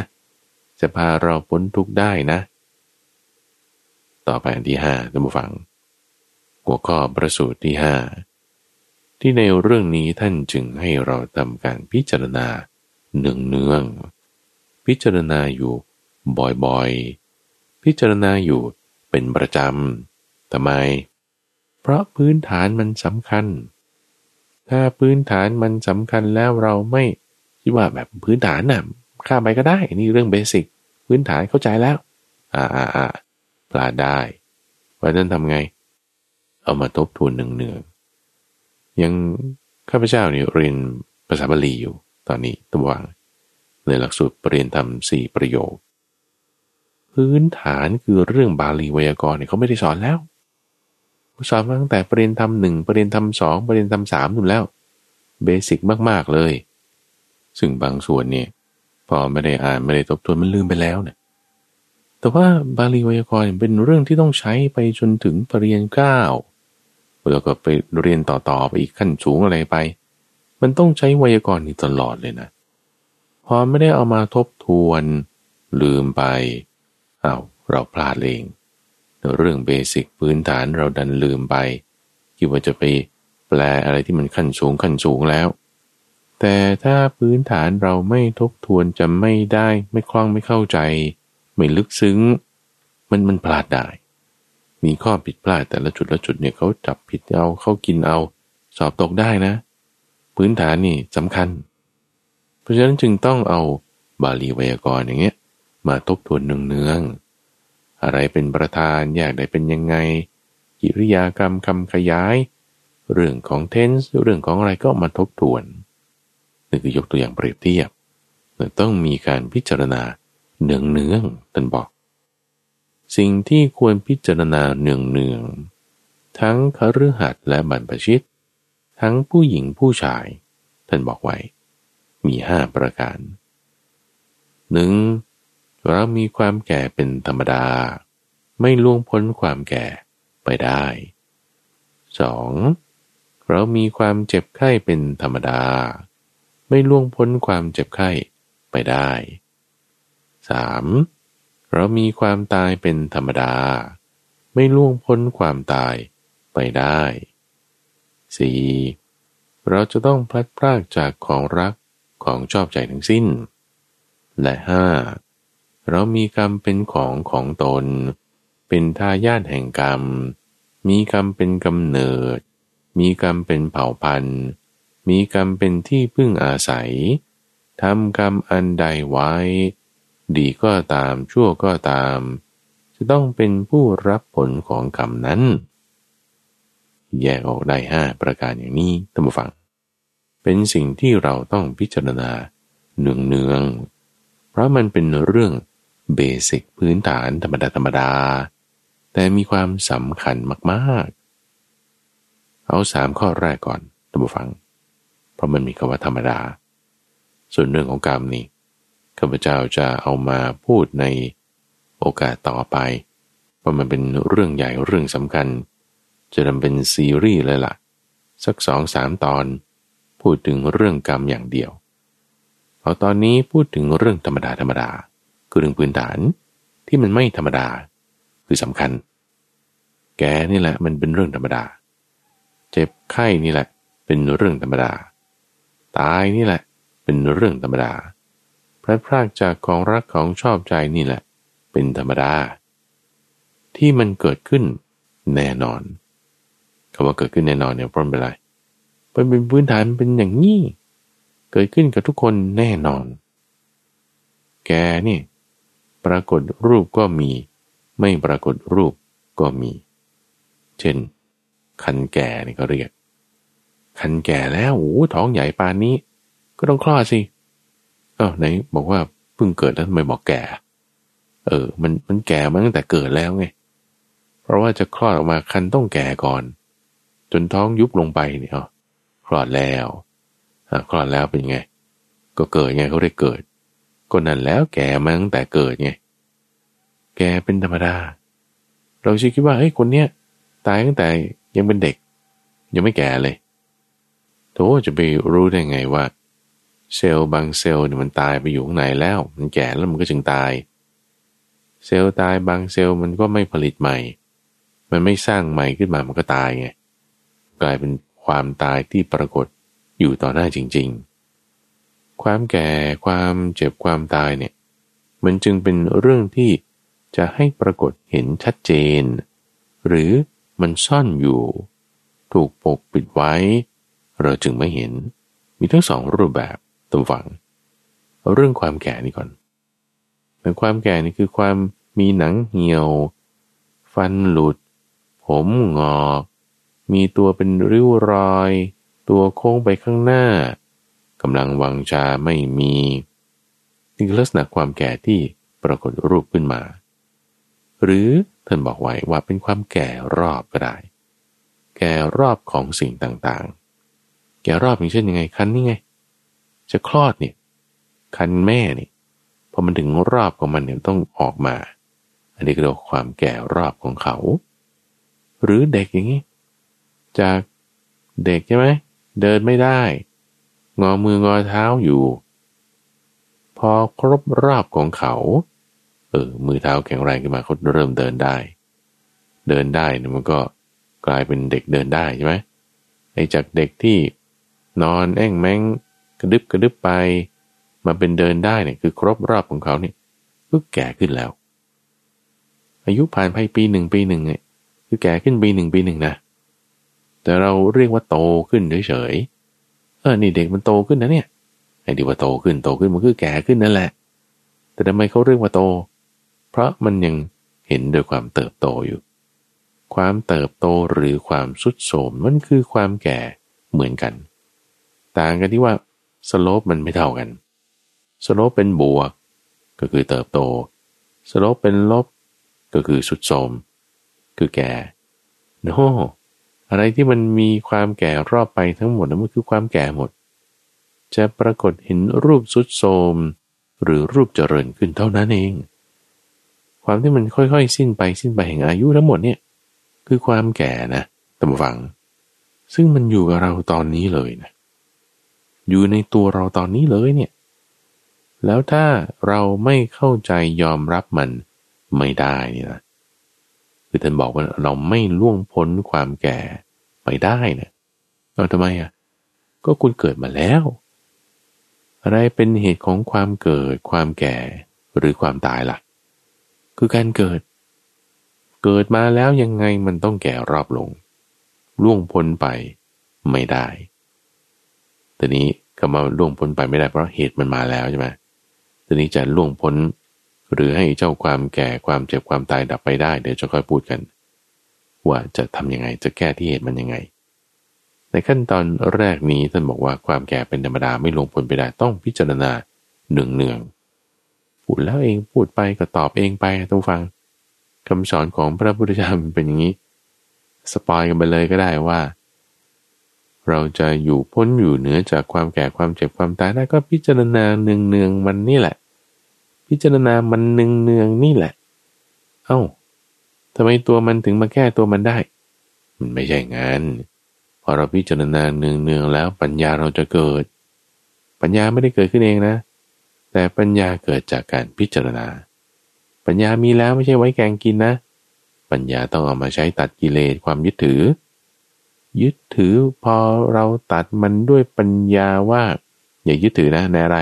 จะพาเราพ้นทุกข์ได้นะ ต่อไปอันที่ห้าท่านผู้ฟัง หัวข้อประสูตรที่ห้าที่ในเรื่องนี้ท่านจึงให้เราทำการพิจารณา เนืองๆพิจารณาอยู่บ่อยๆ พิจารณาอยู่เป็นประจำทำไม เพราะพื้นฐานมันสำคัญ ถ้าพื้นฐานมันสำคัญแล้วเราไม่คิดว่าแบบพื้นฐานน่ะข้ามไปก็ได้นี่เรื่องเบสิกพื้นฐานเข้าใจแล้ว อ่าอ่าอ่าพลาดได้วันนั้นทำไง เอามาทบทวนหนึ่งเนืองยังข้าพเจ้าเนี่ยเรียนภาษาบาลีอยู่ ตอนนี้ตัวว่างในหลักสูตรปรริญญาธรรมสี่ประโยค พื้นฐานคือเรื่องบาลีไวยากรณ์เนี่ยเขาไม่ได้สอนแล้วสอนมาตั้งแต่ปรริญญาธรรมหนึ่งปรริญญาธรรมสองปรริญญาธรรมสามนู่นแล้วเบสิกมาก ๆ เลย ซึ่งบางส่วนเนี่ยพอไม่ได้อ่านไม่ได้ทบทวนมันลืมไปแล้วเนี่ยแต่ว่าบาลีไวยากรณ์เป็นเรื่องที่ต้องใช้ไปจนถึงปรริญญาเก้าแล้วก็ไปเรียนต่อๆไปอีกขั้นสูงอะไรไป มันต้องใช้ไวยากรณ์นี่ตลอดเลยนะ พอไม่ได้เอามาทบทวนลืมไปเอาเราพลาดเอง เรื่องเบสิกพื้นฐานเราดันลืมไป คิดว่าจะไปแปลอะไรที่มันขั้นสูงขั้นสูงแล้ว แต่ถ้าพื้นฐานเราไม่ทบทวนจะไม่ได้ไม่คล่องไม่เข้าใจ ไม่ลึกซึ้ง มันมันพลาดได้ มีข้อผิดพลาดแต่ละจุดละจุดเนี่ยเขาจับผิดเอาเขากินเอา สอบตกได้นะ พื้นฐานนี่สำคัญ เพราะฉะนั้นจึงต้องเอาบาลีไวยากรณ์อย่างเงี้ยมาทบทวนเนืองๆอะไรเป็นประธานแยากได้เป็นยังไงกิริยากรรมคำขยาย เรื่องของเทนส์เรื่องของอะไรก็มาทบทวนนี่คือยกตัวอย่างเปรียบเทียบต้องมีการพิจารณาเนืองเนืองท่านบอก สิ่งที่ควรพิจารณาเนืองเนืองทั้งคฤหัสถ์และบรรพชิต ทั้งผู้หญิงผู้ชาย ท่านบอกไว้ มีห้าประการหนึ่งเรามีความแก่เป็นธรรมดา ไม่ล่วงพ้นความแก่ไปได้ 2. เรามีความเจ็บไข้เป็นธรรมดา ไม่ล่วงพ้นความเจ็บไข้ไปได้ 3. เรามีความตายเป็นธรรมดา ไม่ล่วงพ้นความตายไปได้ 4. เราจะต้องพลัดพรากจากของรักของชอบใจทั้งสิ้น และ 5. เรามีกรรมเป็นของของตน เป็นทายาทแห่งกรรม มีกรรมเป็นกำเนิด มีกรรมเป็นเผ่าพันธุ์ มีกรรมเป็นที่พึ่งอาศัยทำกรรมอันใดไว้ ดีก็ตามชั่วก็ตาม จะต้องเป็นผู้รับผลของกรรมนั้น แยกออกได้ห้าประการอย่างนี้ท่านผู้ฟัง เป็นสิ่งที่เราต้องพิจารณาเนืองเนืองเพราะมันเป็นเรื่องเบสิกพื้นฐานธรรมดาธรรมดา แต่มีความสำคัญมากๆ เอาสามข้อแรกก่อนท่านผู้ฟัง เพราะมันมีคำว่าธรรมดา ส่วนเรื่องของกรรมนี่ข้าพเจ้าจะเอามาพูดในโอกาสต่อไป เพราะมันเป็นเรื่องใหญ่เรื่องสำคัญ จะทำเป็นซีรีส์เลยละ่ะ สักสองสามตอน พูดถึงเรื่องกรรมอย่างเดียวเอาตอนนี้พูดถึงเรื่องธรรมดาธรรมดาคือเรื่องพื้นฐานที่มันไม่ธรรมดา คือสำคัญ แกนี่แหละมันเป็นเรื่องธรรมดา เจ็บไข้นี่แหละ เป็นเรื่องธรรมดา ตายนี่แหละ เป็นเรื่องธรรมดาพระพรากจากของรักของชอบใจนี่แหละ เป็นธรรมดา ที่มันเกิดขึ้นแน่นอน คำว่าเกิดขึ้นแน่นอนเนี่ยเพราะเป็นไรมันเป็นพื้นฐานเป็นอย่างนี้เกิดขึ้นกับทุกคนแน่นอน แกนี่ปรากฏรูปก็มี ไม่ปรากฏรูปก็มี เช่น คันแก่นี่ก็เรียก คันแก่แล้วโอ้ท้องใหญ่ปานนี้ ก็ต้องคลอดสิเออไหนบอกว่าเพิ่งเกิดแล้วทำไมบอกแก่ เออ มันมันแก่มาตั้งแต่เกิดแล้วไง เพราะว่าจะคลอดออกมาคันต้องแก่ก่อน นท้องยุบลงไปเนี่ยคลอดแล้วคลอดแล้วเป็นไง ก็เกิดไงเขาได้เกิด ก็นั่นแล้วแก่มาตั้งแต่เกิดไง แกเป็นธรรมดา เราคิดว่าเฮ้ยคนเนี้ยตายตั้งแต่ยังเป็นเด็ก ยังไม่แก่เลยโถจะไปรู้ได้ไงว่า เซลล์บางเซลล์เนี่ยมันตายไปอยู่ข้างในแล้ว มันแก่แล้วมันก็จึงตาย เซลล์ตายบางเซลล์มันก็ไม่ผลิตใหม่ มันไม่สร้างใหม่ขึ้นมามันก็ตายไง กลายเป็นความตายที่ปรากฏอยู่ต่อหน้าจริง ๆ ความแก่ความเจ็บความตายเนี่ยมันจึงเป็นเรื่องที่จะให้ปรากฏเห็นชัดเจน หรือมันซ่อนอยู่ ถูกปกปิดไว้ เราจึงไม่เห็น มีทั้งสองรูปแบบตัวฝัง เรื่องความแก่นี่ก่อนแต่ความแก่นี่คือความมีหนังเหี่ยว ฟันหลุด ผมงอก มีตัวเป็นริ้วรอย ตัวโค้งไปข้างหน้ากำลังวังชาไม่มีนี่คือลักษณะความแก่ที่ปรากฏรูปขึ้นมา หรือท่านบอกไว้ว่าเป็นความแก่รอบก็ได้ แก่รอบของสิ่งต่างๆ แก่รอบอย่างเช่นยังไงคันนี่ไง จะคลอดเนี่ยคันแม่นี่พอมันถึงรอบของมันเนี่ยต้องออกมา อันนี้ก็เรียกความแก่รอบของเขา หรือเด็กอย่างนี้ จากเด็กใช่ไหมเดินไม่ได้ งอมืองอเท้าอยู่ พอครบรอบของเขา เออ มือเท้าแข็งแรงขึ้นมาเขาเริ่มเดินได้ เดินได้เนี่ยมันก็กลายเป็นเด็กเดินได้ใช่ไหมไอ้จากเด็กที่นอนแอ่งแมงกระดึบกระดึบไป มาเป็นเดินได้เนี่ยคือครบรอบของเขาเนี่ยก็แก่ขึ้นแล้ว อายุผ่านไปปีหนึ่งปีหนึ่งเนี่ยคือแก่ขึ้นปีหนึ่งปีหนึ่งนะ แต่เราเรียกว่าโตขึ้นเฉยๆเออนี่เด็กมันโตขึ้นนะเนี่ยไอ้ดีว่าโตขึ้นโตขึ้นมันคือแก่ขึ้นนั่นแหละ แต่ทำไมเขาเรียกว่าโต เพราะมันยังเห็นโดยความเติบโตอยู่ ความเติบโตหรือความทรุดโทรมมันคือความแก่เหมือนกัน ต่างกันที่ว่า slope มันไม่เท่ากัน slope เป็นบวก ก็คือเติบโต slope เป็นลบ ก็คือทรุดโทรมคือแก่โน อะไรที่มันมีความแก่รอบไปทั้งหมดนั้นมันคือความแก่หมด จะปรากฏเห็นรูปทรุดโทรมหรือรูปเจริญขึ้นเท่านั้นเอง ความที่มันค่อยๆ สิ้นไปสิ้นไปแห่งอายุทั้งหมดเนี่ยคือความแก่นะตามฟัง ซึ่งมันอยู่กับเราตอนนี้เลยนะ อยู่ในตัวเราตอนนี้เลยเนี่ย แล้วถ้าเราไม่เข้าใจยอมรับมันไม่ได้นี่นะ คือท่านบอกว่าเราไม่ล่วงพ้นความแก่ไปได้นะเอาทำไมอะก็คุณเกิดมาแล้ว อะไรเป็นเหตุของความเกิด ความแก่หรือความตายล่ะ คือการเกิด เกิดมาแล้วยังไงมันต้องแก่รอบลง ล่วงพ้นไปไม่ได้ต่นี้ก็มาล่วงพ้นไปไม่ได้เพราะเหตุมันมาแล้วใช่ไหมทีนี้จะล่วงพ้น หรือให้เจ้าความแก่ความเจ็บความตายดับไปได้ เดี๋ยวจะค่อยพูดกัน ว่าจะทํำยังไงจะแก้ที่เหตุมันยังไง ในขั้นตอนแรกนี้ท่านบอกว่าความแก่เป็นธรรมดาไม่ลงผลไปได้ต้องพิจารณาเนืองเนืองพูดแล้วเองพูดไปก็ตอบเองไปต้องฟังคำสอนของพระพุทธเจ้าเป็นอย่างนี้ สปอยกันไปเลยก็ได้ว่า เราจะอยู่พ้นอยู่เหนือจากความแก่ความเจ็บความตายได้ก็พิจารณาเนืองเนืองมันนี่แหละ พิจารณามันเนืองเนืองนี่แหละ เอา้าทำไมตัวมันถึงมาแก้ตัวมันได้ มันไม่ใช่งานพอเราพิจารณาเนืองเนืองแล้วปัญญาเราจะเกิด ปัญญาไม่ได้เกิดขึ้นเองนะ แต่ปัญญาเกิดจากการพิจารณา ปัญญามีแล้วไม่ใช่ไว้แกงกินนะ ปัญญาต้องเอามาใช้ตัดกิเลสความยึดถือ ยึดถือพอเราตัดมันด้วยปัญญาว่า อย่ายึดถือนะในอะไร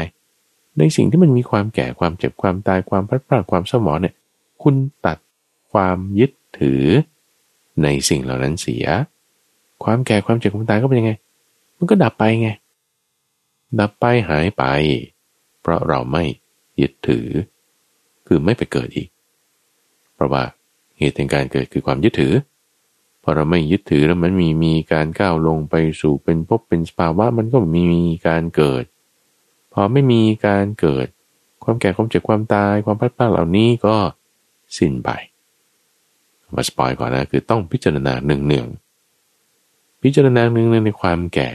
ในสิ่งที่มันมีความแก่ความเจ็บความตายความพัดพลาดความสมองเนี่ยคุณตัดความยึดถือ ในสิ่งเหล่านั้นเสีย ความแก่ความเจ็บความตายก็เป็นยังไง มันก็ดับไปไง ดับไปหายไป เพราะเราไม่ยึดถือ คือไม่ไปเกิดอีก เพราะว่าเหตุแห่งการเกิดคือความยึดถือพอเราไม่ยึดถือแล้วมันมีมีการก้าวลงไปสู่เป็นภพเป็นสภาวะมันก็มีการเกิด พอไม่มีการเกิดความแก่ความเจ็บความตายความพลัดพรากเหล่านี้ก็สิ้นไปมา spoil ก่อนนะคือต้องพิจารณาหนึ่งเนืองพิจารณาหนึ่งในความแก่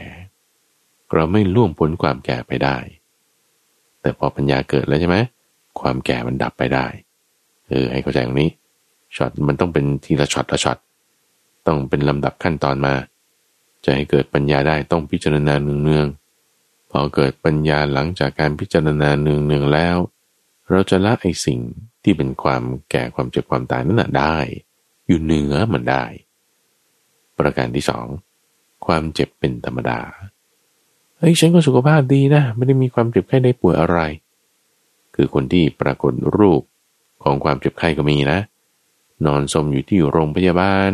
เราไม่ล่วงพ้นความแก่ไปได้ แต่พอปัญญาเกิดแล้วใช่ไหมความแก่มันดับไปได้เออให้เข้าใจตรงนี้ช็อตมันต้องเป็นทีละช็อตละช็อตต้องเป็นลำดับขั้นตอนมา จะให้เกิดปัญญาได้ต้องพิจารณาเนือง พอเกิดปัญญาหลังจากการพิจารณาเนืองๆแล้ว เราจะละไอสิ่งที่เป็นความแก่ความเจ็บความตายนั่นแหะได้ อยู่เหนือมันได้ ประการที่สองความเจ็บเป็นธรรมดาเฮ้ยฉันก็สุขภาพดีนะ ไม่ได้มีความเจ็บไข้ได้ป่วยอะไร คือคนที่ปรากฏรูปของความเจ็บไข้ก็มีนะ นอนสมอยู่ที่โรงพยาบาล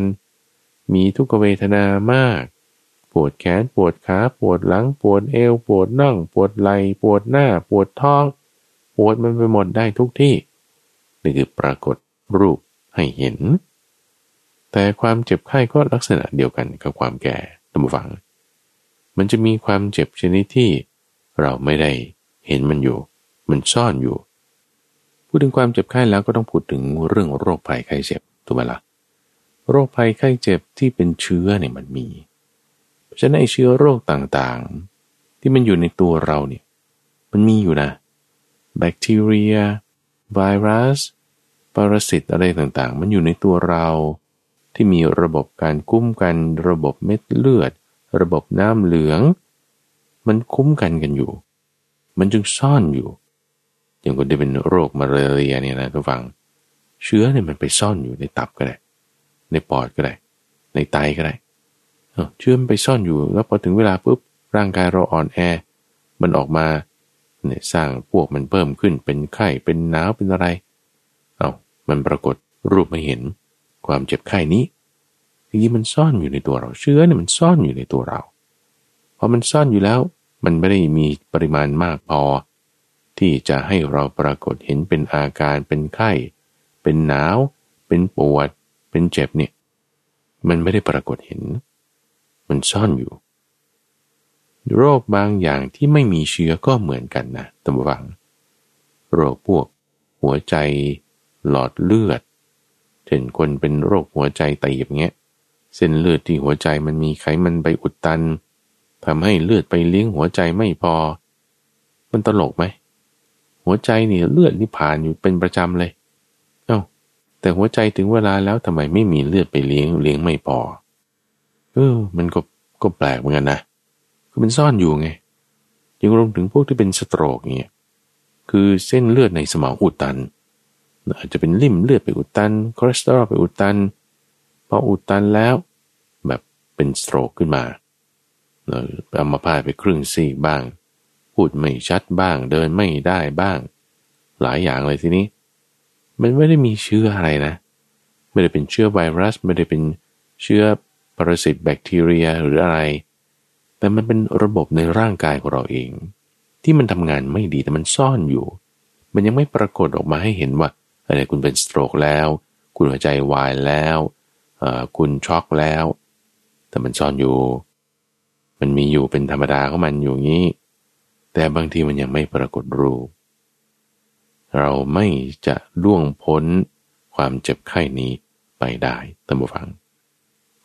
มีทุกขเวทนามาก ปวดแขนปวดขาปวดหลังปวดเอวปวดน่องปวดไหล่ปวดหน้าปวดท้อง ปวดมันไปหมดได้ทุกที่นี่คือปรากฏรูปให้เห็น แต่ความเจ็บไข้ก็ลักษณะเดียวกันกับความแก่ตั้งฟัง มันจะมีความเจ็บชนิดที่เราไม่ได้เห็นมันอยู่ มันซ่อนอยู่ พูดถึงความเจ็บไข้แล้วก็ต้องพูดถึงเรื่องโรคภัยไข้เจ็บถูกไหมละ่ะโรคภัยไข้เจ็บที่เป็นเชื้อเนี่ยมันมี ฉะนั้นไอเชื้อโรคต่างๆ ที่มันอยู่ในตัวเราเนี่ย มันมีอยู่นะ แบคทีเรีย ไวรัส ปรสิตอะไรต่างๆ มันอยู่ในตัวเราที่มีระบบการคุ้มกัน ระบบเม็ดเลือด ระบบน้ำเหลือง มันคุ้มกันกันอยู่ มันจึงซ่อนอยู่ อย่างคนที่เป็นโรคมาเรียเนี่ยนะทุกฝัง เชื้อเนี่ยมันไปซ่อนอยู่ในตับก็ได้ ในในปอดก็ได้ ในไตก็ได้ เชื้อมไปซ่อนอยู่ แล้วพอถึงเวลาปุ๊บร่างกายเราอ่อนแอ มันออกมาเนี่ยสร้างพวกมันเพิ่มขึ้นเป็นไข้เป็นหนาวเป็นอะไร เอามันปรากฏรูปมาเห็น ความเจ็บไข้นี้ทีนี้มันซ่อนอยู่ในตัวเราเชื้อเนี่ยมันซ่อนอยู่ในตัวเราพอมันซ่อนอยู่แล้ว มันไม่ได้มีปริมาณมากพอ ที่จะให้เราปรากฏเห็นเป็นอาการเป็นไข้ เป็นหนาว เป็นปวด เป็นเจ็บเนี่ย มันไม่ได้ปรากฏเห็น มันซ่อนอยู่ โรคบางอย่างที่ไม่มีเชื้อก็เหมือนกันนะตำวัง โรคพวก หัวใจหลอดเลือดเช่นคนเป็นโรคหัวใจตีบเงี้ย เส้นเลือดที่หัวใจมันมีไขมันไปอุดตันทำให้เลือดไปเลี้ยงหัวใจไม่พอ มันตลกไหม หัวใจนี่เลือดนี่ผ่านอยู่เป็นประจำเลย เอา้า แต่หัวใจถึงเวลาแล้วทำไมไม่มีเลือดไปเลี้ยงเลี้ยงไม่พอ เออ มันก็ก็แปลกเหมือนกันนะคือมันซ่อนอยู่ไงยังรวมถึงพวกที่เป็นสโตรกเนี่ยคือเส้นเลือดในสมองอุดตันอาจจะเป็นลิ่มเลือดไปอุดตันคอเลสเตอรอลไปอุดตันพออุดตันแล้ว แบบเป็นสโตรกขึ้นมาเอามาพาดไปครึ่งซีบ้าง พูดไม่ชัดบ้าง เดินไม่ได้บ้าง หลายอย่างเลยทีนี้ มันไม่ได้มีเชื้ออะไรนะ ไม่ได้เป็นเชื้อไวรัส ไม่ได้เป็นเชื้อ ปรสิตแบคทีเรียหรืออะไร แต่มันเป็นระบบในร่างกายของเราเอง ที่มันทำงานไม่ดีแต่มันซ่อนอยู่ มันยังไม่ปรากฏออกมาให้เห็นว่าอะไรคุณเป็นสโตรกแล้ว คุณหัวใจวายแล้วคุณช็อกแล้ว แต่มันซ่อนอยู่ มันมีอยู่เป็นธรรมดาของมันอยู่งี้ แต่บางทีมันยังไม่ปรากฏรูปเราไม่จะล่วงพ้นความเจ็บไข้นี้ไปได้ตั้งฟัง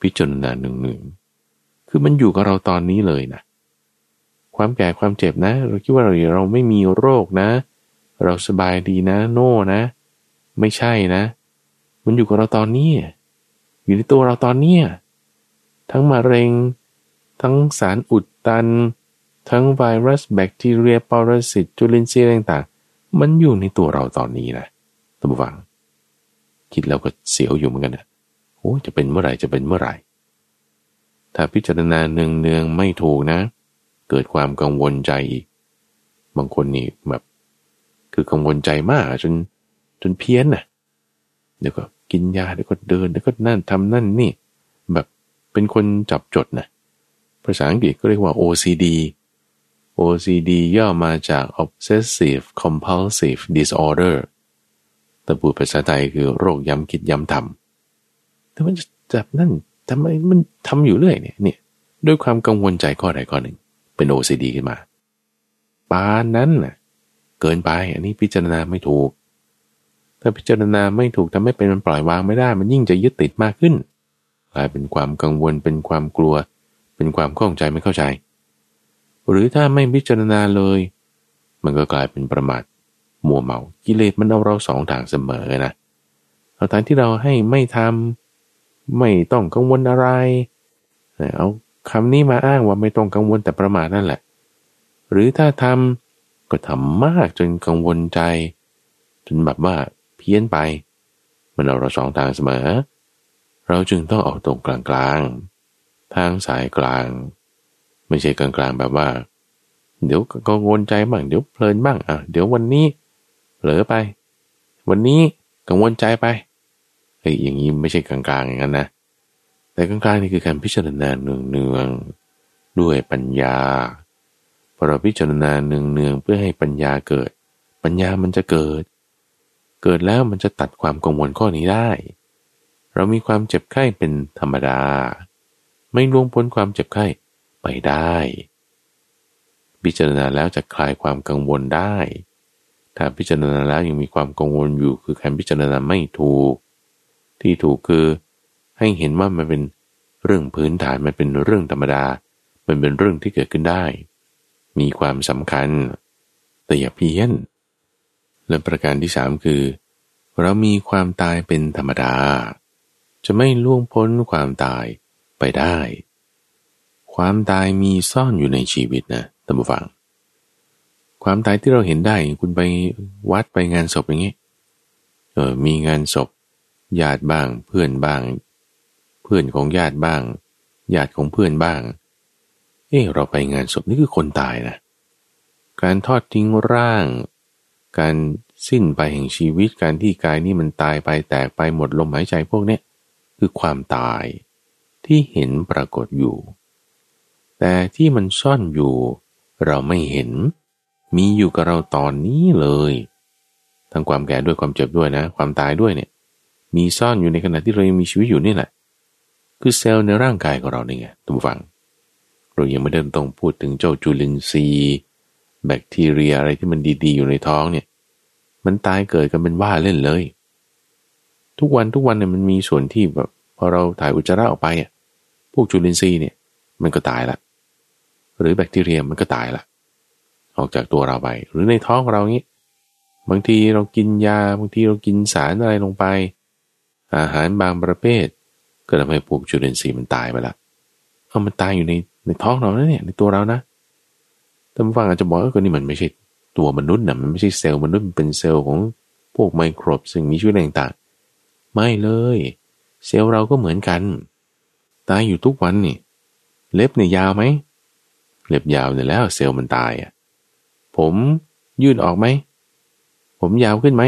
พิจารณาหนึ่งหนึ่งคือมันอยู่กับเราตอนนี้เลยนะ ความแก่ความเจ็บนะ เราคิดว่าเราเราไม่มีโรคนะ เราสบายดีนะ โน่นะ ไม่ใช่นะ มันอยู่กับเราตอนนี้ อยู่ในตัวเราตอนนี้ทั้งมะเร็ง ทั้งสารอุดตัน ทั้งไวรัสแบคทีเรียปรสิตจุลินทรีย์ต่างๆ มันอยู่ในตัวเราตอนนี้นะท่านผู้ฟัง คิดแล้วก็เสียวอยู่เหมือนกันนะ โอ้จะเป็นเมื่อไหร่จะเป็นเมื่อไหร่ ถ้าพิจารณาเนืองๆไม่ถูกนะ เกิดความกังวลใจอีก บางคนนี่แบบ คือกังวลใจมากจนจนเพี้ยนนะ่ะเดี๋ยวก็กินยาเดี๋ยวก็เดินเดี๋ยวก็นั่นทำนั่นนี่ แบบเป็นคนจับจดนะภาษาอังกฤษก็เรียกว่า OCD OCD ย่อมาจาก Obsessive Compulsive Disorder แต่พูดภาษาไทยคือโรคย้ำคิดย้ำทำ แต่มันจับนั่นทำไมมันทำอยู่เรื่อยเนี่ยเนี่ยด้วยความกังวลใจข้อใดข้อหนึ่ง เป็น OCD ขึ้นมาปานนั้นน่ะ เกินไปอันนี้พิจารณาไม่ถูก ถ้าพิจารณาไม่ถูกทำให้เป็นมันปล่อยวางไม่ได้ มันยิ่งจะยึดติดมากขึ้นกลายเป็นความกังวลเป็นความกลัว เป็นความข้องใจไม่เข้าใจ หรือถ้าไม่พิจารณาเลย มันก็กลายเป็นประมาทมัวเมากิเลสมันเอาเราสองทางเสมอนะเอาทางที่เราให้ไม่ทำ ไม่ต้องกังวลอะไรเอาคำนี้มาอ้างว่าไม่ต้องกังวลแต่ประมาทนั่นแหละ หรือถ้าทำก็ทำมากจนกังวลใจ จนแบบว่าเพี้ยนไป มันเอาเราสองทางเสมอ เราจึงต้องออกตรงกลางๆ ทางสายกลาง ไม่ใช่กลางๆแบบว่า เดี๋ยวกังวลใจบ้างเดี๋ยวเพลินบ้างอะเดี๋ยววันนี้เผลอไป วันนี้กังวลใจไป ไอ้อย่างนี้ไม่ใช่กลางๆอย่างนั้นนะ แต่กลางๆนี่คือการพิจารณาเนืองๆด้วยปัญญาพอเราพิจารณาเนืองๆเพื่อให้ปัญญาเกิด ปัญญามันจะเกิด เกิดแล้วมันจะตัดความกังวลข้อนี้ได้ เรามีความเจ็บไข้เป็นธรรมดา ไม่ล่วงพ้นความเจ็บไข้ไปได้ พิจารณาแล้วจะคลายความกังวลได้ ถ้าพิจารณาแล้วยังมีความกังวลอยู่คือการพิจารณาไม่ถูก ที่ถูกคือให้เห็นว่ามันเป็นเรื่องพื้นฐานมันเป็นเรื่องธรรมดา มันเป็นเรื่องที่เกิดขึ้นได้ มีความสำคัญ แต่อย่าเพี้ยน และประการที่สามคือ เรามีความตายเป็นธรรมดา จะไม่ล่วงพ้นความตายไปได้ ความตายมีซ่อนอยู่ในชีวิตนะท่านผู้ฟัง ความตายที่เราเห็นได้คุณไปวัดไปงานศพอย่างนี้เออมีงานศพ ญาติบ้าง เพื่อนบ้าง เพื่อนของญาติบ้าง ญาติของเพื่อนบ้าง เอ้เราไปงานศพนี่คือคนตายนะ การทอดทิ้งร่าง การสิ้นไปแห่งชีวิต การที่กายนี้มันตายไปแตกไปหมดลมหายใจพวกนี้คือความตายที่เห็นปรากฏอยู่ แต่ที่มันซ่อนอยู่ เราไม่เห็น มีอยู่กับเราตอนนี้เลย ทั้งความแก่ด้วยความเจ็บด้วยนะ ความตายด้วยเนี่ย มีซ่อนอยู่ในขณะที่เรายังมีชีวิตอยู่นี่แหละ คือเซลล์ในร่างกายของเราเนี่ยทุกฝัง เรายังไม่ได้ต้องพูดถึงเจ้าจุลินทรีย์ แบคทีเรียอะไรที่มันดีๆ อยู่ในท้องเนี่ย มันตายเกิดกันเป็นว่าเล่นเลย ทุกวันทุกวันเนี่ยมันมีส่วนที่แบบพอเราถ่ายอุจจาระออกไปอะพวกจุลินทรีย์เนี่ย มันก็ตายละ หรือแบคทีเรียมันก็ตายละ ออกจากตัวเราไป หรือในท้องเรานี้บางทีเรากินยา บางทีเรากินสารอะไรลงไป อาหารบางประเภท ก็ทำให้พวกจุลินทรีย์มันตายไปละเอามันตายอยู่ในในท้องเรานะเนี่ยในตัวเรานะท่านฟังอาจจะบอกว่านี่มันไม่ใช่ตัวมนุษย์นะมันไม่ใช่เซลล์มนุษย์มันเป็นเซลล์ของพวกไมโครบสิ่งมีชีวิตต่างๆไม่เลย เซลล์เราก็เหมือนกัน ตายอยู่ทุกวันนี่ เล็บเนี่ยยาวไหมเล็บยาวเนี่ยแล้วเซลล์มันตายอะผมยืดออกไหม ผมยาวขึ้นไหม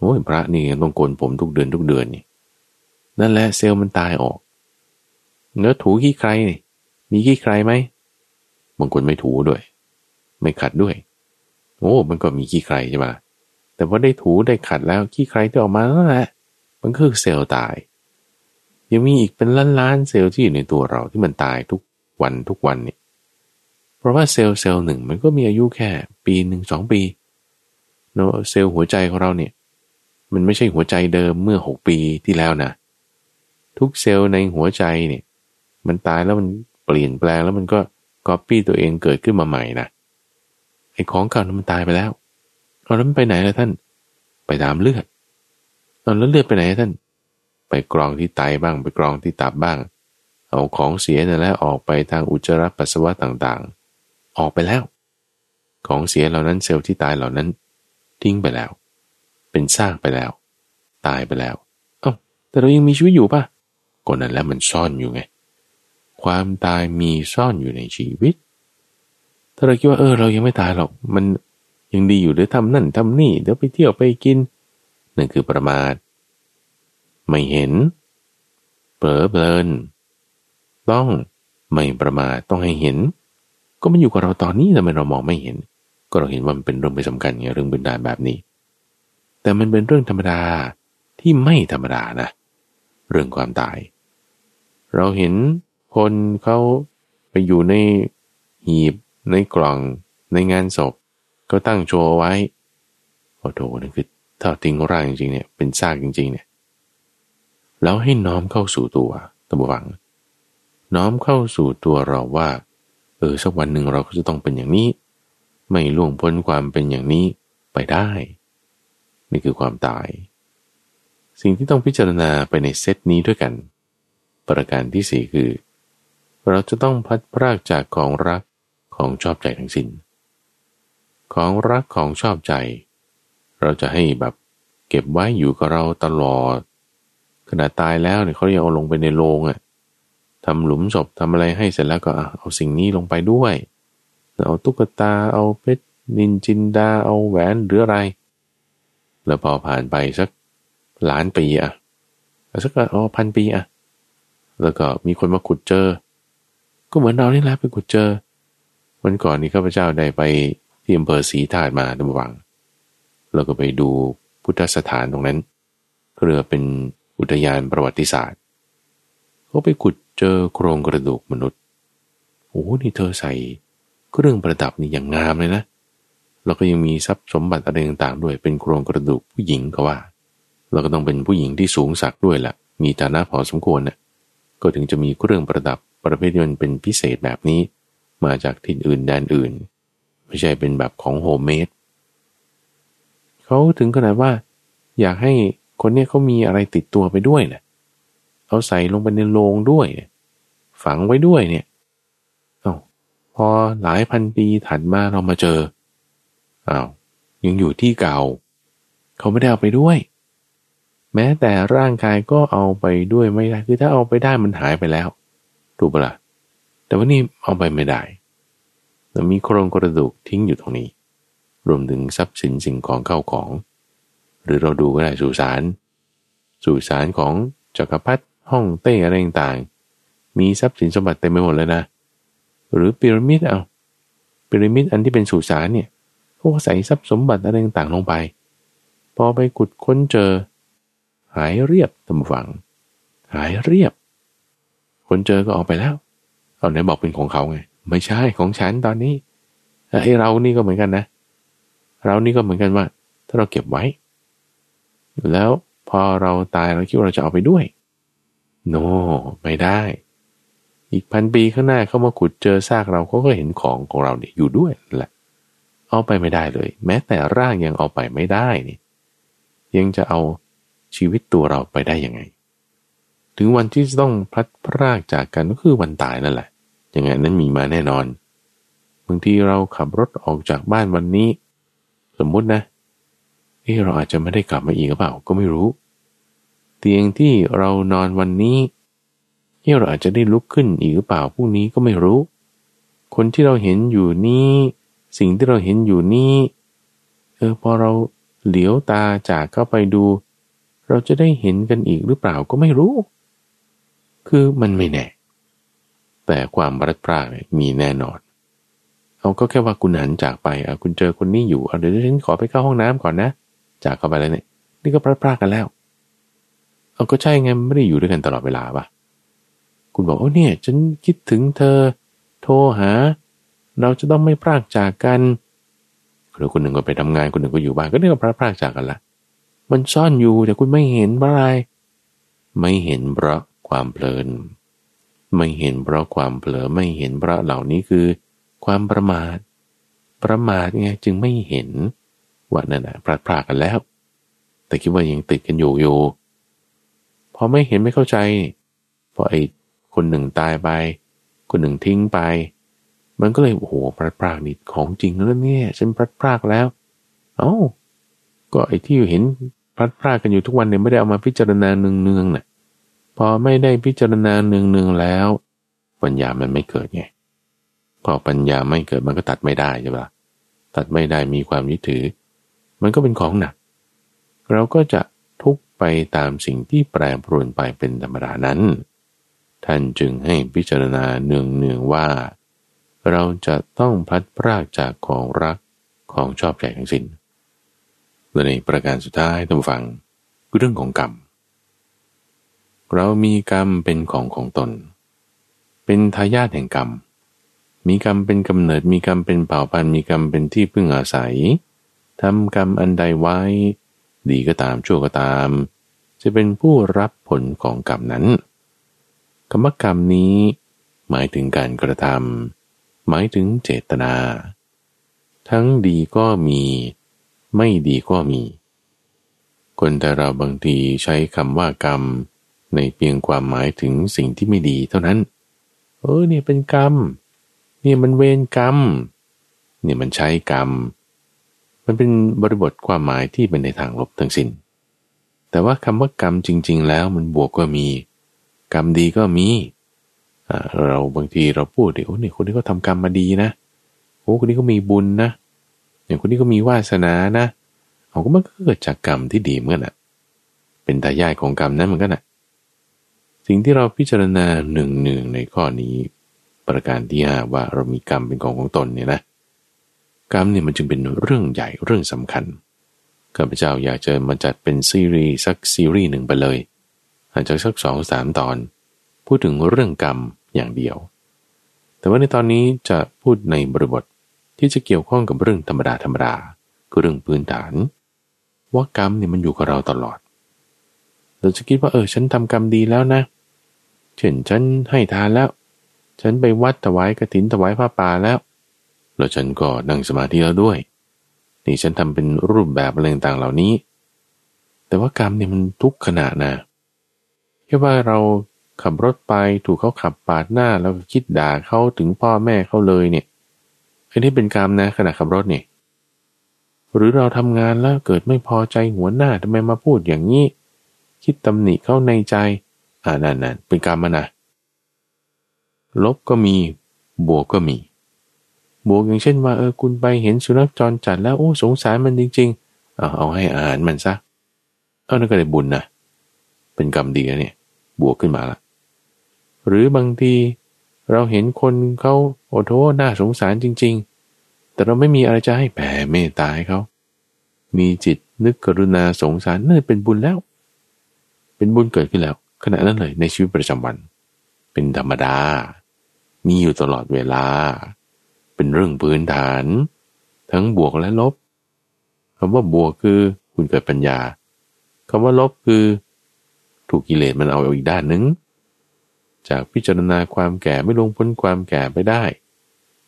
โอ้ยพระนี่ต้องโกนผมทุกเดือนทุกเดือนนี่นั่นแหละเซลล์มันตายออก เนื้อถูขี้ใครนี่มีขี้ใครไหมบางคนไม่ถูด้วย ไม่ขัดด้วย โอ้มันก็มีขี้ใครใช่ไหมแต่พอได้ถูได้ขัดแล้วขี้ใครที่ออกมาแล้วแหละมันคือเซลล์ตาย ยังมีอีกเป็นล้านล้านเซลล์ที่อยู่ในตัวเราที่มันตายทุกวันทุกวันนี่เพราะว่าเซลล์เซลล์หนึ่งมันก็มีอายุแค่ ปีหนึ่งสองปีเนาะเซลล์หัวใจของเราเนี่ย มันไม่ใช่หัวใจเดิมเมื่อหกปีที่แล้วนะ ทุกเซลล์ในหัวใจเนี่ย มันตายแล้วมันเปลี่ยนแปลงแล้วมันก็ก๊อปปี้ตัวเองเกิดขึ้นมาใหม่นะไอ้ของเก่านั้นมันตายไปแล้วเอาแล้วมันไปไหนล่ะท่าน ไปตามเลือดตอนแล้วเลือดไปไหนท่าน ไปกรองที่ไตบ้าง ไปกรองที่ตับบ้าง เอาของเสียนั่นแหละออกไปทางอุจจาระปัสสาวะต่างๆ ออกไปแล้ว ของเสียเหล่านั้นเซลล์ที่ตายเหล่านั้นทิ้งไปแล้ว เป็นซากไปแล้ว ตายไปแล้ว เอ้าแต่เรายังมีชีวิตอยู่ปะก็นั่นแล้วมันซ่อนอยู่ไง ความตายมีซ่อนอยู่ในชีวิต ถ้าเราคิดว่าเออ เรายังไม่ตายหรอก มันยังดีอยู่เดี๋ยวทำนั่นทำนี่เดี๋ยวไปเที่ยวไปกินนั่นคือประมาทไม่เห็นเปลอเพลิน ต้องไม่ประมาทต้องให้เห็น ก็มันอยู่กับเราตอนนี้แต่ไมเรามองไม่เห็น ก็เราเห็นว่ามันเป็นเรื่องไม่สำคัญไงเรื่องบินดาแบบนี้ แต่มันเป็นเรื่องธรรมดาที่ไม่ธรรมดานะ เรื่องความตาย เราเห็นคนเขาไปอยู่ในหีบในกล่องในงานศพ ก็ตั้งโชว์ไว้โอ้โหนั่นคือถ้าทิ้งร่างจริงๆเนี่ยเป็นซากจริง ๆ เนี่ย แล้วให้น้อมเข้าสู่ตัวตบวัง น้อมเข้าสู่ตัวเราว่า เออสักวันหนึ่งเราก็จะต้องเป็นอย่างนี้ ไม่ล่วงพ้นความเป็นอย่างนี้ไปได้ นี่คือความตาย สิ่งที่ต้องพิจารณาไปในเซตนี้ด้วยกัน ประการที่สี่คือ เราจะต้องพัดพรากจากของรักของชอบใจทั้งสิน้น ของรักของชอบใจ เราจะให้แบบเก็บไว้อยู่กับเราตลอด ขณะตายแล้วเนี่ยเขายังเอาลงไปในโลงอะ่ะทำหลุมศพทำอะไรให้เสร็จแล้วก็เอาสิ่งนี้ลงไปด้วย เอาตุ๊กตาเอาเพชรนินจินดาเอาแหวนหรืออะไร แล้วพอผ่านไปสักล้านปีอะสักอ๋อพันปีอะแล้วก็มีคนมาขุดเจอ ก็เหมือนเรานี่แหละไปขุดเจอวันก่อนนี้ข้าพเจ้าได้ไปที่อำเภอศรีธาตุมาตะวัง แล้วก็ไปดูพุทธสถานตรงนั้นเรือเป็นอุทยานประวัติศาสตร์เขาไปขุดเจอโครงกระดูกมนุษย์โอ้นี่เธอใส่เครื่องประดับนี่อย่างงามเลยนะ แล้วก็ยังมีทรัพย์สมบัติอะไรต่างๆด้วย เป็นโครงกระดูกผู้หญิงก็ว่าเราก็ต้องเป็นผู้หญิงที่สูงสักด้วยละ่ะ มีฐานะพอสมควรนะ่ะ ก็ถึงจะมีเครื่องประดับประเภทที่มันเป็นพิเศษแบบนี้ มาจากที่อื่นแดนอื่น ไม่ใช่เป็นแบบของโฮมเมดเขาถึงขนาดว่า อยากให้คนเนี้ยเขามีอะไรติดตัวไปด้วยเนะเอาใส่ลงไปในโลงด้วย ฝังไว้ด้วยเนี่ยเอาพอหลายพันปีถัดมาเรามาเจอ อ้าวยังอยู่ที่เก่า เขาไม่ได้เอาไปด้วย แม้แต่ร่างกายก็เอาไปด้วยไม่ได้คือถ้าเอาไปได้มันหายไปแล้ว ถูกปะละ่ะแต่ว่านี่เอาไปไม่ได้แต่มีโครงกระดูกทิ้งอยู่ตรงนี้ รวมถึงทรัพย์สินสิ่งของเข้าของ หรือเราดูก็ได้สุสานสุสานของจักรพรรดิห้องเต้อะไรต่างๆ มีทรัพย์สินสมบัติเต็มไปหมดเลยนะ หรือพีระมิดเอาพีระมิดอันที่เป็นสุสานเนี่ย พวกใส่ทรัพย์สมบัติอะไรต่างๆลงไป พอไปขุดค้นเจอ หายเรียบตำฝัง หายเรียบ คนเจอก็ออกไปแล้วเอาไหนบอกเป็นของเขาไง ไม่ใช่ของฉันตอนนี้ไอ้เรานี่ก็เหมือนกันนะ เรานี่ก็เหมือนกันว่า ถ้าเราเก็บไว้ แล้วพอเราตายเราคิดว่าเราจะเอาไปด้วย โน no, ไม่ได้ อีกพันปีข้างหน้าเขามาขุดเจอซากเราเขาก็เห็นของของเราเนี่ยอยู่ด้วยแหละ เอาไปไม่ได้เลย แม้แต่ร่างยังเอาไปไม่ได้นี่ยังจะเอาชีวิตตัวเราไปได้ยังไง ถึงวันที่ต้องพลัดพรากจากกันก็คือวันตายนั่นแหละยังไงนั้นมีมาแน่นอนบางทีเราขับรถออกจากบ้านวันนี้ สมมุตินะเออเราอาจจะไม่ได้กลับมาอีกหรือเปล่าก็ไม่รู้ เตียงที่เรานอนวันนี้เออเราอาจจะได้ลุกขึ้นอีกหรือเปล่าพรุ่งนี้ก็ไม่รู้ คนที่เราเห็นอยู่นี้ สิ่งที่เราเห็นอยู่นี้เออพอเราเหลียวตาจากเข้าไปดู เราจะได้เห็นกันอีกหรือเปล่าก็ไม่รู้ คือมันไม่แน่ แต่ความรัดพรากมีแน่นอนเอาก็แค่ว่าคุณหันจากไปอะคุณเจอคนนี้อยู่เอาเดี๋ยวฉันขอไปเข้าห้องน้ำก่อนนะ จากเข้าไปแล้วเนี่ย นี่ก็บรัดพรากกันแล้ว เอาก็ใช่ไงไม่ได้อยู่ด้วยกันตลอดเวลาปะคุณบอกโอ้เนี่ย ฉันคิดถึงเธอ โทรหา เราจะต้องไม่พรากจากกันหรือคนหนึ่งก็ไปทำงานคนหนึ่งก็อยู่บ้านก็เรียกว่าพรากจากกันละมันซ่อนอยู่แต่คุณไม่เห็นเพราะอะไรไม่เห็นเพราะความเพลิน ไม่เห็นเพราะความเผลอไม่เห็นเพราะเหล่านี้คือ ความประมาท ประมาทไงจึงไม่เห็นว่านั่นนะพลาดพลาดกันแล้ว แต่คิดว่ายังติดกันอยู่อยู่พอไม่เห็นไม่เข้าใจพอไอ้คนหนึ่งตายไป คนหนึ่งทิ้งไป มันก็เลยโอ้โหพลาดพลาดนี่ของจริงแล้วเนี่ยฉันพลาดพลาดแล้ว เอา้าก็ไอ้ที่เห็นพลาดพลาดกันอยู่ทุกวันเนี่ยไม่ได้เอามาพิจารณาเนืองๆนะ่ะพอไม่ได้พิจารณาเนืองๆแล้ว ปัญญามันไม่เกิดไงพอปัญญาไม่เกิดมันก็ตัดไม่ได้ใช่ปะตัดไม่ได้มีความยึดถือ มันก็เป็นของหนัก เราก็จะทุกไปตามสิ่งที่แปรปรวนไปเป็นธรรมดานั้น ท่านจึงให้พิจารณาเนืองๆว่า เราจะต้องพัดพรากจากของรักของชอบใจทั้งสิน้นและในประการสุดท้ายต้องฟังเรื่องของกรรม เรามีกรรมเป็นของของตน เป็นทายาทแห่งกรรม มีกรรมเป็นกำเนิด มีกรรมเป็นเผ่าพันธุ์ มีกรรมเป็นที่พึ่งอาศัย ทำกรรมอันใดไว้ ดีก็ตามชั่วก็ตาม จะเป็นผู้รับผลของกรรมนั้นคำว่ากรรมนี้หมายถึงการกระทำ หมายถึงเจตนา ทั้งดีก็มี ไม่ดีก็มี คนแต่เราบางทีใช้คำว่ากรรม ในเพียงความหมายถึงสิ่งที่ไม่ดีเท่านั้น เออเนี่ยเป็นกรรม เนี่ยมันเวรกรรม เนี่ยมันใช้กรรม มันเป็นบริบทความหมายที่เป็นในทางลบทั้งสิน้น แต่ว่าคำว่ากรรมจริง ๆ แล้วมันบวกก็มี กรรมดีก็มี เราบางทีเราพูดเดี๋ยวนี่คนนี้ก็ทำกรรมมาดีนะโอ้คนนี้ก็มีบุญนะอย่างคนนี้ก็มีวาสนานะเขาก็มันก็เกิดจากกรรมที่ดีเหมือนกันอะ เป็นตายายของกรรมนั้นเหมือนกันอะสิ่งที่เราพิจารณาหนึ่งหนึ่งในข้อนี้ ประการที่ห้าว่าเรามีกรรมเป็นของของตนเนี่ยนะกรรมเนี่ยมันจึงเป็นเรื่องใหญ่เรื่องสำคัญข้าพเจ้าอยากจะมาจัดเป็นซีรีส์สักซีรีส์หนึ่งไปเลยอาจจะสักสองสามตอน พูดถึงเรื่องกรรมอย่างเดียว แต่ว่าในตอนนี้จะพูดในบริบทที่จะเกี่ยวข้องกับเรื่องธรรมดาธรรมดาคือเรื่องพื้นฐาน ว่ากรรมเนี่ยมันอยู่กับเราตลอด เราจะคิดว่าเออฉันทำกรรมดีแล้วนะ เช่นฉันให้ทานแล้ว ฉันไปวัดถวายกระถินถวายผ้าป่าแล้ว แล้วฉันก็นั่งสมาธิแล้วด้วย นี่ฉันทำเป็นรูปแบบอะไรต่างเหล่านี้ แต่ว่ากรรมเนี่ยมันทุกขณะนะแค่ว่าเรา ขับรถไปถูกเขาขับปาดหน้าแล้วก็คิดด่าเขาถึงพ่อแม่เขาเลยเนี่ยอันนี้เป็นกรรมนะขณะขับรถเนี่ยหรือเราทำงานแล้วเกิดไม่พอใจหัวหน้าทำไมมาพูดอย่างนี้ คิดตำหนิเข้าในใจ อ่านั่นนั่นเป็นกรรมนะลบก็มีบวกก็มีบวกอย่างเช่นว่าเออคุณไปเห็นสุนัขจรจัดแล้วโอ้สงสารมันจริงๆเอาเอาให้อาหารมันซะ เอานั่นก็ได้บุญนะเป็นกรรมดีเนี่ย บวกขึ้นมาละ หรือบางทีเราเห็นคนเขาโอ้โหน่าสงสารจริง ๆ แต่เราไม่มีอะไรจะให้แผ่เมตตาให้เขา มีจิตนึกกรุณาสงสารนั่นเป็นบุญแล้ว เป็นบุญเกิดขึ้นแล้ว ขณะนั้นเลยในชีวิตประจำวัน เป็นธรรมดา มีอยู่ตลอดเวลา เป็นเรื่องพื้นฐาน ทั้งบวกและลบคำว่าบวกคือคุณเกิดปัญญาคำว่าลบคือ ถูกกิเลสมันเอาอีกด้านหนึ่ง จากพิจารณาความแก่ไม่ลงพ้นความแก่ไปได้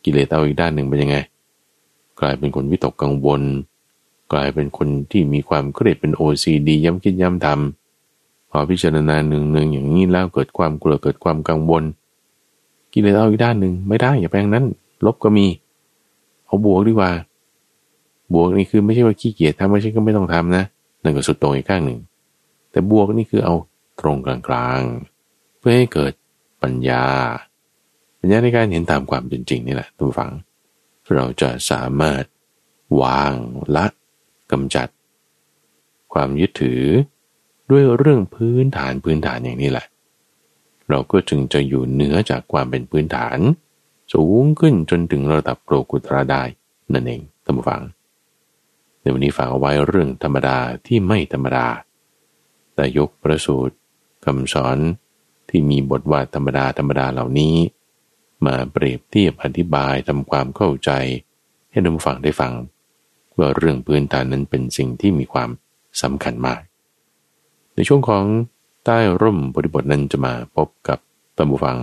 กิเลสเอาอีกด้านหนึ่งเป็นยังไง กลายเป็นคนวิตกกังวล กลายเป็นคนที่มีความเครียดเป็นโอซีดีย้ำคิดย้ำทำพอพิจารณาหนึ่งหนึ่งอย่างนี้แล้วเกิดความกลัวเกิดความกังวล กิเลสเอาอีกด้านหนึ่งไม่ได้อย่าไปอย่างนั้น ลบก็มีเอาบวกดีกว่า บวกนี่คือไม่ใช่ว่าขี้เกียจทำไม่ใช่ก็ไม่ต้องทำนะนั่นก็สุดตรงอีกข้างหนึ่ง แต่บวกนี่คือเอาตรงกลางๆเพื่อให้เกิด ปัญญา ปัญญาในการเห็นตามความเป็นจริงนี่แหละทุกฝัง เราจะสามารถวางละกำจัด ความยึดถือด้วยเรื่องพื้นฐานพื้นฐานอย่างนี้แหละ เราก็จึงจะอยู่เหนือจากความเป็นพื้นฐาน สูงขึ้นจนถึงระดับโลกุตระได้นั่นเองท่านผู้ฟัง ในวันนี้ฝากเอาไว้เรื่องธรรมดาที่ไม่ธรรมดาแต่ยกประสูตรคำสอน ที่มีบทวาธรรมดาธรรมดาเหล่านี้ มาเปรียบเทียบอธิบายทำความเข้าใจ ให้ท่านฟังได้ฟัง ว่าเรื่องพื้นฐานนั้นเป็นสิ่งที่มีความสำคัญมาก ในช่วงของใต้ร่มบริบทนั้นจะมาพบกับตัมบูฟัง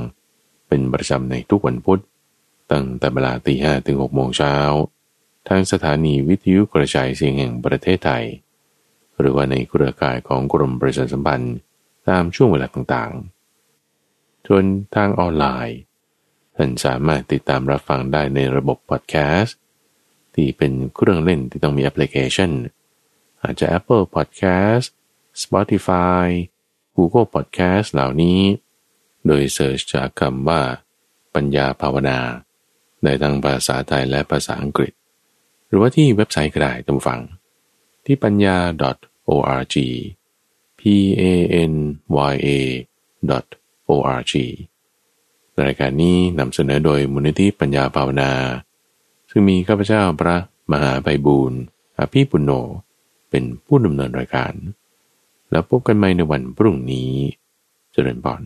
เป็นประจำในทุกวันพุธตั้งแต่เวลาตีห้ถึงหกโมงเช้าทางสถานีวิทยุกระจายเสียงแห่งประเทศไทย หรือว่าในเครือข่ายของกรมประชาสัมพันธ์ตามช่วงเวลาต่างๆ จนทางออนไลน์ ท่านสามารถติดตามรับฟังได้ในระบบพอดแคสต์ที่เป็นเครื่องเล่นที่ต้องมีแอปพลิเคชัน อาจจะ Apple Podcast Spotify Google Podcast เหล่านี้ โดยเสิร์ชจากคำว่า ปัญญาภาวนาในทั้งภาษาไทยและภาษาอังกฤษ หรือว่าที่เว็บไซต์ก็ได้ตามฟัง ที่ปัญญา .org p a n y a org รายการนี้นำเสนอโดยมูลนิธิปัญญาภาวนา ซึ่งมีข้าพเจ้าพระมหาไพบูรณ์อภีปุโญเป็นผู้ดำเนินรายการ แล้วพบกันใหม่ในวันพรุ่งนี้ เจริญพร